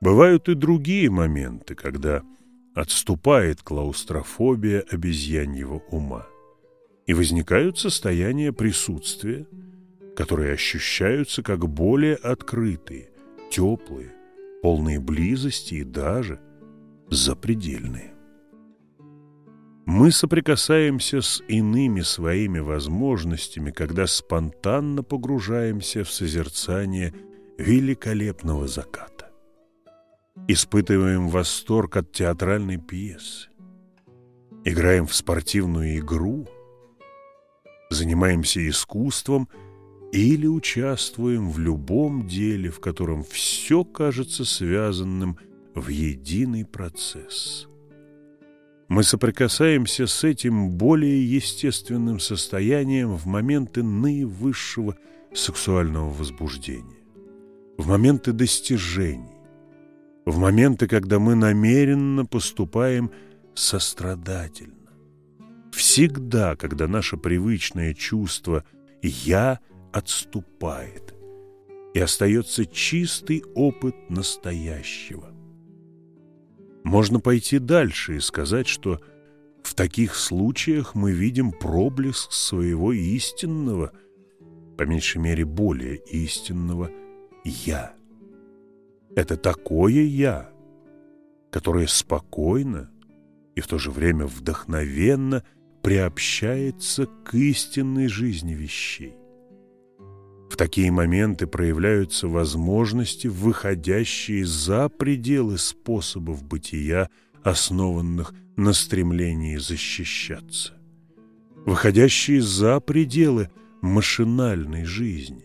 Бывают и другие моменты, когда отступает клаустрофобия обезьяньего ума, и возникают состояния присутствия, которые ощущаются как более открытые, теплые, полные близости и даже запредельные. Мы соприкасаемся с иными своими возможностями, когда спонтанно погружаемся в созерцание великолепного заката. Испытываем восторг от театральной пьесы. Играем в спортивную игру. Занимаемся искусством или участвуем в любом деле, в котором все кажется связанным в единый процесс – мы соприкасаемся с этим более естественным состоянием в моменты наивысшего сексуального возбуждения, в моменты достижений, в моменты, когда мы намеренно поступаем сострадательно. Всегда, когда наше привычное чувство «я» отступает, и остается чистый опыт настоящего. Можно пойти дальше и сказать, что в таких случаях мы видим проблеск своего истинного, по меньшей мере более истинного «я». Это такое «я», которое спокойно, и в то же время вдохновенно приобщается к истинной жизни вещей. В такие моменты проявляются возможности, выходящие за пределы способов бытия, основанных на стремлении защищаться, выходящие за пределы машинальной жизни.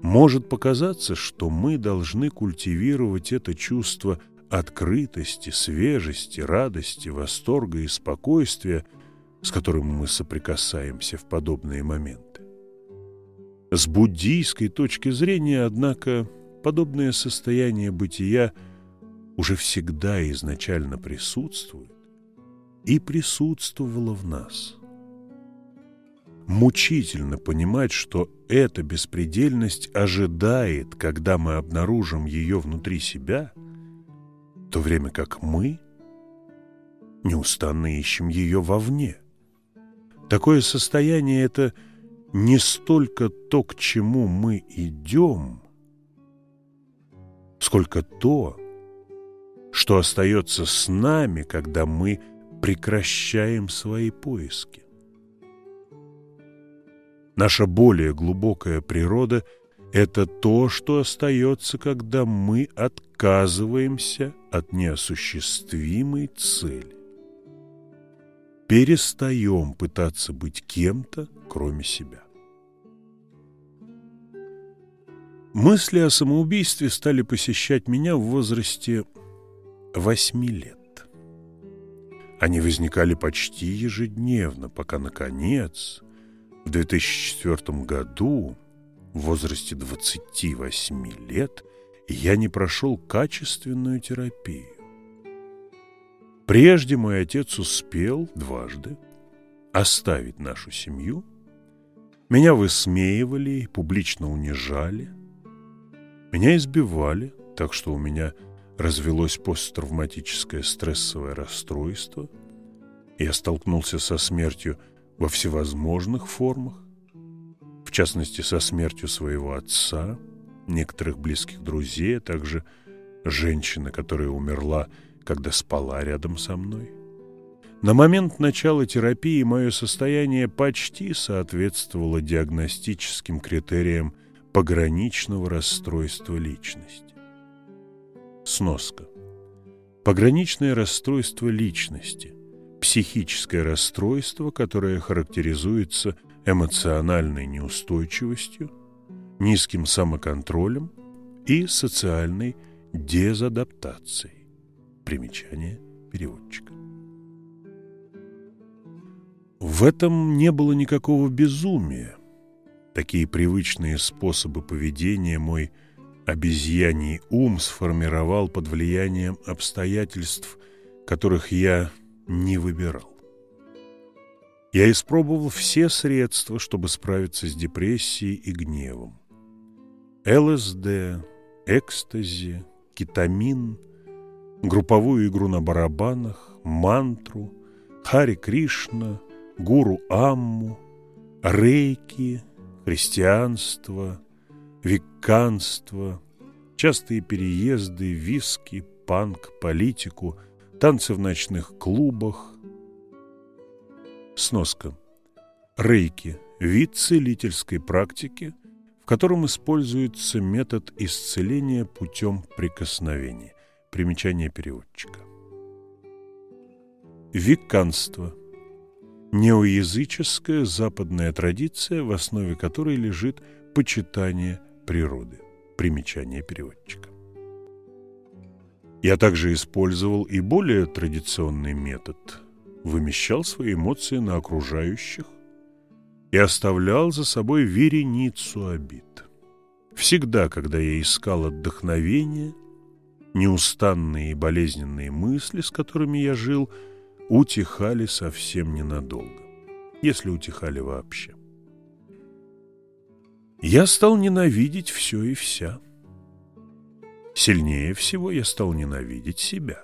Может показаться, что мы должны культивировать это чувство открытости, свежести, радости, восторга и спокойствия, с которым мы соприкасаемся в подобные моменты. С буддийской точки зрения, однако, подобное состояние бытия уже всегда изначально присутствует и присутствовало в нас. Мучительно понимать, что эта беспредельность ожидает, когда мы обнаружим ее внутри себя, в то время как мы неустанно ищем ее вовне. Такое состояние – это – не столько то, к чему мы идем, сколько то, что остается с нами, когда мы прекращаем свои поиски. Наша более глубокая природа – это то, что остается, когда мы отказываемся от неосуществимой цели. Перестаем пытаться быть кем-то, кроме себя. Мысли о самоубийстве стали посещать меня в возрасте восьми лет. Они возникали почти ежедневно, пока, наконец, в 2004 году, в возрасте 28 лет, я не прошел качественную терапию. Прежде мой отец успел дважды оставить нашу семью. Меня высмеивали и публично унижали – меня избивали, так что у меня развелось посттравматическое стрессовое расстройство. Я столкнулся со смертью во всевозможных формах, в частности, со смертью своего отца, некоторых близких друзей, а также женщины, которая умерла, когда спала рядом со мной. На момент начала терапии мое состояние почти соответствовало диагностическим критериям пограничного расстройства личности. Сноска. Пограничное расстройство личности – психическое расстройство, которое характеризуется эмоциональной неустойчивостью, низким самоконтролем и социальной дезадаптацией. Примечание переводчика. В этом не было никакого безумия, Такие привычные способы поведения мой обезьяний ум сформировал под влиянием обстоятельств, которых я не выбирал. Я испробовал все средства, чтобы справиться с депрессией и гневом. ЛСД, экстази, кетамин, групповую игру на барабанах, мантру, Хари Кришна, гуру Амму, рейки – христианство, виканство, частые переезды, виски, панк, политику, танцы в ночных клубах. Сноска. Рейки – вид целительской практики, в котором используется метод исцеления путем прикосновения. Примечание переводчика. Виканство – неоязыческая западная традиция, в основе которой лежит почитание природы. Примечание переводчика. Я также использовал и более традиционный метод. Вымещал свои эмоции на окружающих и оставлял за собой вереницу обид. Всегда, когда я искал отдохновение, неустанные и болезненные мысли, с которыми я жил – утихали совсем ненадолго, если утихали вообще. Я стал ненавидеть все и вся. Сильнее всего я стал ненавидеть себя.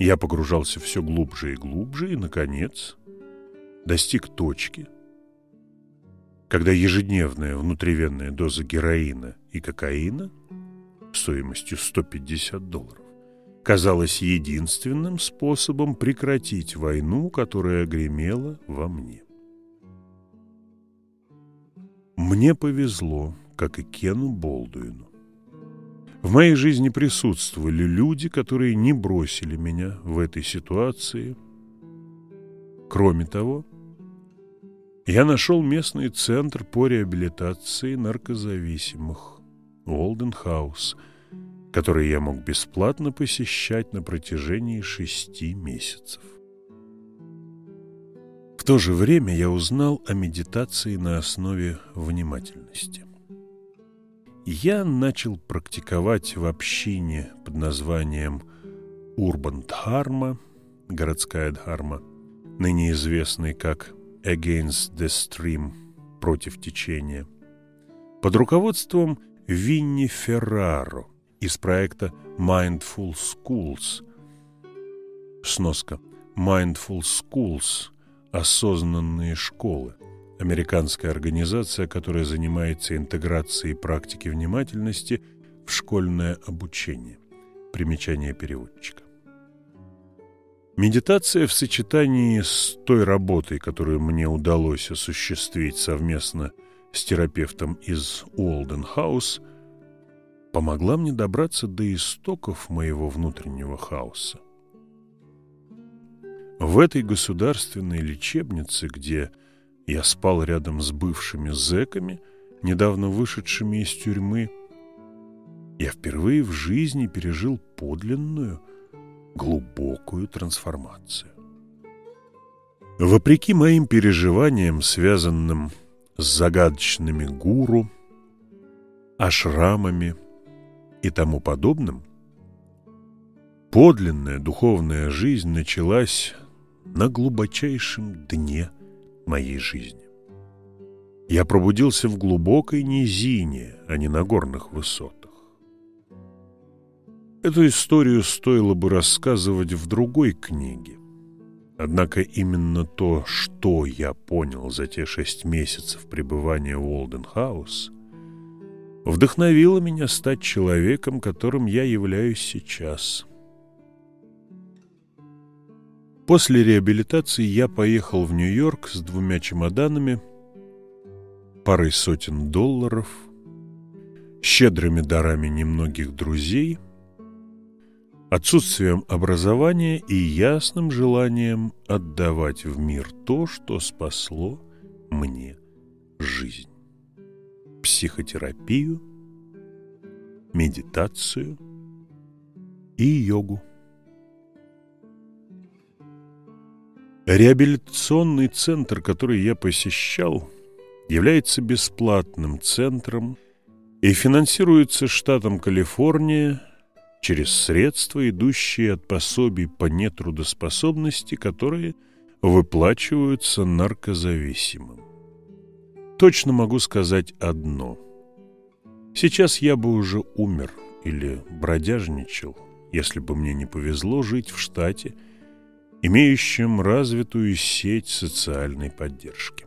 Я погружался все глубже и глубже и, наконец, достиг точки, когда ежедневная внутривенная доза героина и кокаина стоимостью 150 долларов казалось единственным способом прекратить войну, которая гремела во мне. Мне повезло, как и Кену Болдуину. В моей жизни присутствовали люди, которые не бросили меня в этой ситуации. Кроме того, я нашел местный центр по реабилитации наркозависимых Уолден Хаус – который я мог бесплатно посещать на протяжении шести месяцев. В то же время я узнал о медитации на основе внимательности. Я начал практиковать в общине под названием Урбан Дхарма, городская Дхарма, ныне известный как Against the Stream, против течения, под руководством Винни Ферраро – из проекта Mindful Schools. Сноска. Mindful Schools – осознанные школы. Американская организация, которая занимается интеграцией практики внимательности в школьное обучение. Примечание переводчика. Медитация в сочетании с той работой, которую мне удалось осуществить совместно с терапевтом из Уолден Хаус – помогла мне добраться до истоков моего внутреннего хаоса. В этой государственной лечебнице, где я спал рядом с бывшими зэками, недавно вышедшими из тюрьмы, я впервые в жизни пережил подлинную, глубокую трансформацию. Вопреки моим переживаниям, связанным с загадочными гуру, ашрамами, и тому подобным, подлинная духовная жизнь началась на глубочайшем дне моей жизни. Я пробудился в глубокой низине, а не на горных высотах. Эту историю стоило бы рассказывать в другой книге. Однако именно то, что я понял за те шесть месяцев пребывания в Уолденхаус – вдохновило меня стать человеком, которым я являюсь сейчас. После реабилитации я поехал в Нью-Йорк с двумя чемоданами, парой сотен долларов, щедрыми дарами немногих друзей, отсутствием образования и ясным желанием отдавать в мир то, что спасло мне жизнь психотерапию, медитацию и йогу. Реабилитационный центр, который я посещал, является бесплатным центром и финансируется штатом Калифорния через средства, идущие от пособий по нетрудоспособности, которые выплачиваются наркозависимым точно могу сказать одно. Сейчас я бы уже умер или бродяжничал, если бы мне не повезло жить в штате, имеющем развитую сеть социальной поддержки.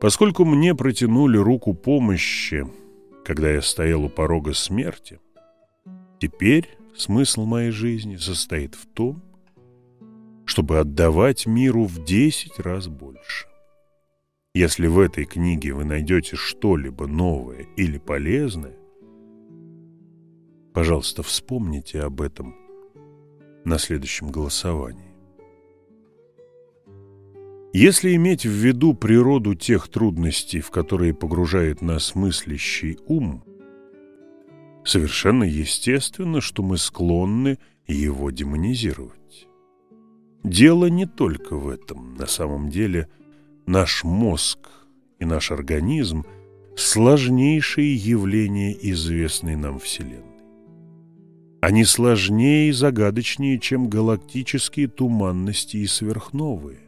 Поскольку мне протянули руку помощи, когда я стоял у порога смерти, теперь смысл моей жизни состоит в том, чтобы отдавать миру в десять раз больше. Если в этой книге вы найдете что-либо новое или полезное, пожалуйста, вспомните об этом на следующем голосовании. Если иметь в виду природу тех трудностей, в которые погружает нас мыслящий ум, совершенно естественно, что мы склонны его демонизировать. Дело не только в этом. На самом деле наш мозг и наш организм – сложнейшие явления известной нам Вселенной. Они сложнее и загадочнее, чем галактические туманности и сверхновые.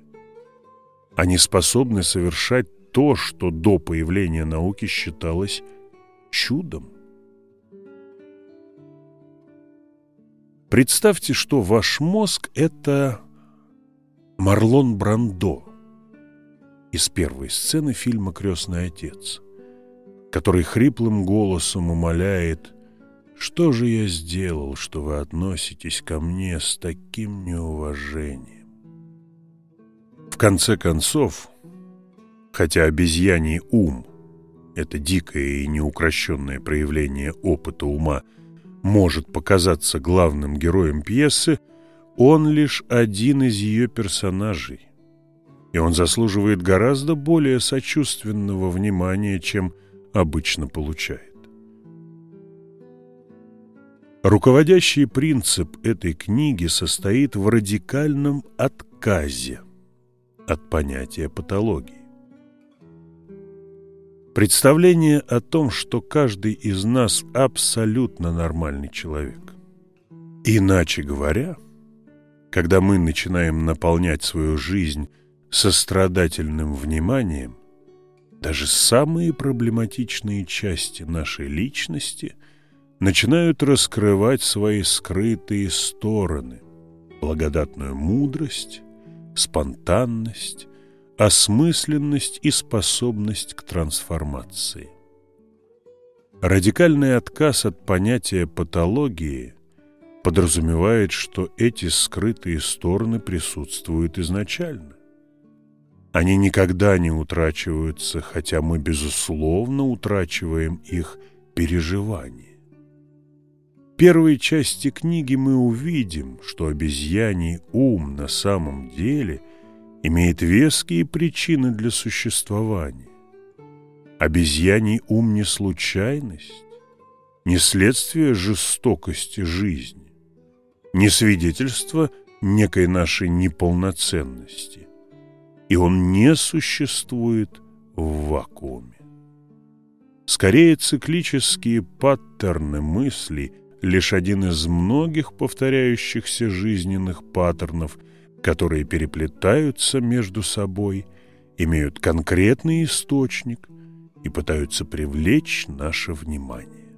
Они способны совершать то, что до появления науки считалось чудом. Представьте, что ваш мозг – это Марлон Брандо – из первой сцены фильма «Крестный отец», который хриплым голосом умоляет, Что же я сделал, что вы относитесь ко мне с таким неуважением? Конце концов, хотя обезьяний ум – это дикое и неукрощенное проявление опыта ума – может показаться главным героем пьесы, он лишь один из ее персонажей. И он заслуживает гораздо более сочувственного внимания, чем обычно получает. Руководящий принцип этой книги состоит в радикальном отказе от понятия патологии. Представление о том, что каждый из нас абсолютно нормальный человек. Иначе говоря, когда мы начинаем наполнять свою жизнь сострадательным вниманием, даже самые проблематичные части нашей личности начинают раскрывать свои скрытые стороны, благодатную мудрость, спонтанность, осмысленность и способность к трансформации. Радикальный отказ от понятия патологии подразумевает, что эти скрытые стороны присутствуют изначально. Они никогда не утрачиваются, хотя мы, безусловно, утрачиваем их переживания. Первой части книги мы увидим, что обезьяний ум на самом деле – имеет веские причины для существования. Обезьяний ум не случайность, не следствие жестокости жизни, не свидетельство некой нашей неполноценности, и он не существует в вакууме. Скорее, циклические паттерны мыслей – лишь один из многих повторяющихся жизненных паттернов – которые переплетаются между собой, имеют конкретный источник и пытаются привлечь наше внимание.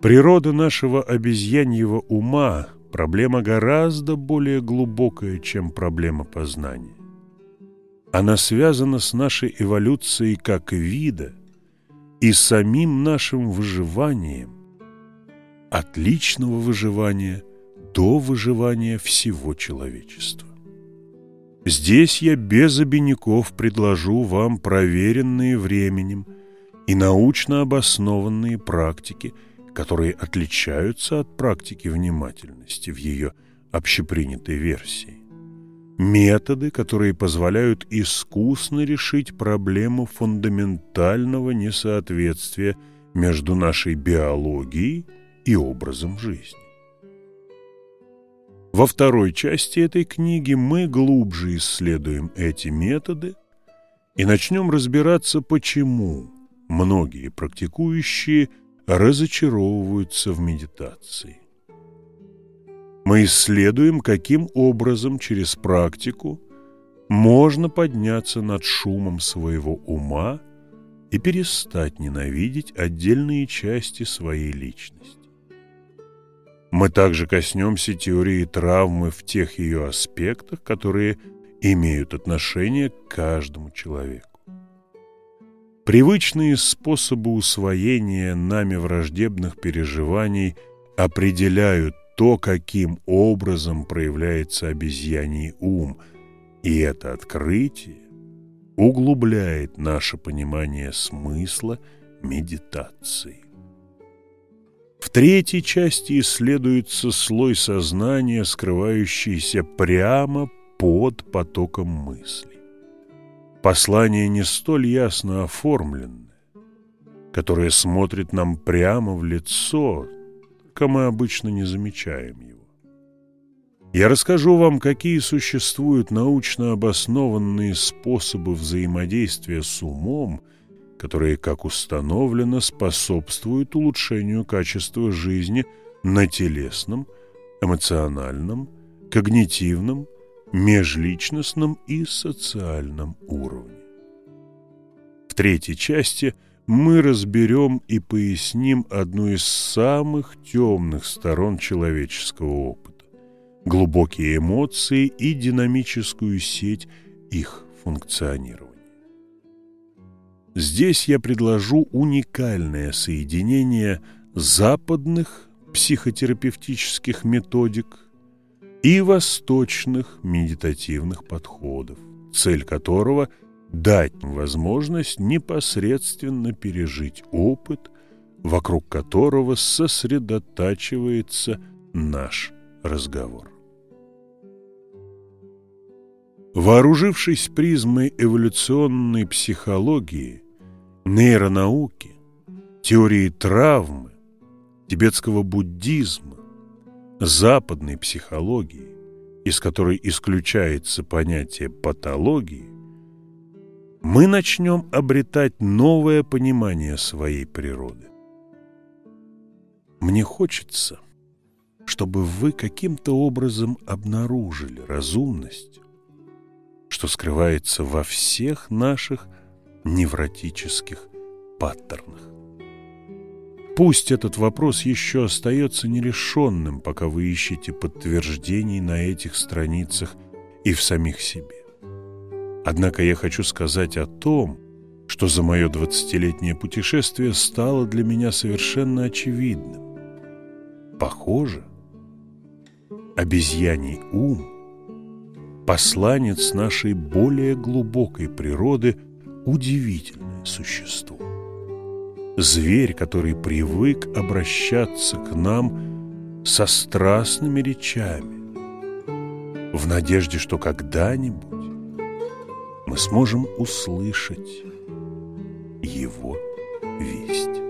Природа нашего обезьяньего ума – проблема гораздо более глубокая, чем проблема познания. Она связана с нашей эволюцией как вида и самим нашим выживанием, от личного выживания до выживания всего человечества. Здесь я без обиняков предложу вам проверенные временем и научно обоснованные практики, которые отличаются от практики внимательности в ее общепринятой версии. Методы, которые позволяют искусно решить проблему фундаментального несоответствия между нашей биологией и образом жизни. Во второй части этой книги мы глубже исследуем эти методы и начнем разбираться, почему многие практикующие разочаровываются в медитации. Мы исследуем, каким образом через практику можно подняться над шумом своего ума и перестать ненавидеть отдельные части своей личности. Мы также коснемся теории травмы в тех ее аспектах, которые имеют отношение к каждому человеку. Привычные способы усвоения нами враждебных переживаний определяют то, каким образом проявляется обезьяний ум, и это открытие углубляет наше понимание смысла медитации. В третьей части исследуется слой сознания, скрывающийся прямо под потоком мыслей. Послание не столь ясно оформленное, которое смотрит нам прямо в лицо, только мы обычно не замечаем его. Я расскажу вам, какие существуют научно обоснованные способы взаимодействия с умом – которые, как установлено, способствуют улучшению качества жизни на телесном, эмоциональном, когнитивном, межличностном и социальном уровне. В третьей части мы разберем и поясним одну из самых темных сторон человеческого опыта – глубокие эмоции и динамическую сеть их функционирования. Здесь я предложу уникальное соединение западных психотерапевтических методик и восточных медитативных подходов, цель которого – дать возможность непосредственно пережить опыт, вокруг которого сосредотачивается наш разговор. Вооружившись призмой эволюционной психологии, нейронауки, теории травмы, тибетского буддизма, западной психологии, из которой исключается понятие патологии, мы начнем обретать новое понимание своей природы. Мне хочется, чтобы вы каким-то образом обнаружили разумность, что скрывается во всех наших невротических паттернах. Пусть этот вопрос еще остается нерешенным, пока вы ищете подтверждений на этих страницах и в самих себе. Однако я хочу сказать о том, что за мое двадцатилетнее путешествие стало для меня совершенно очевидным. Похоже, обезьяний ум, посланец нашей более глубокой природы, удивительное существо. Зверь, который привык обращаться к нам со страстными речами, в надежде, что когда-нибудь мы сможем услышать его весть.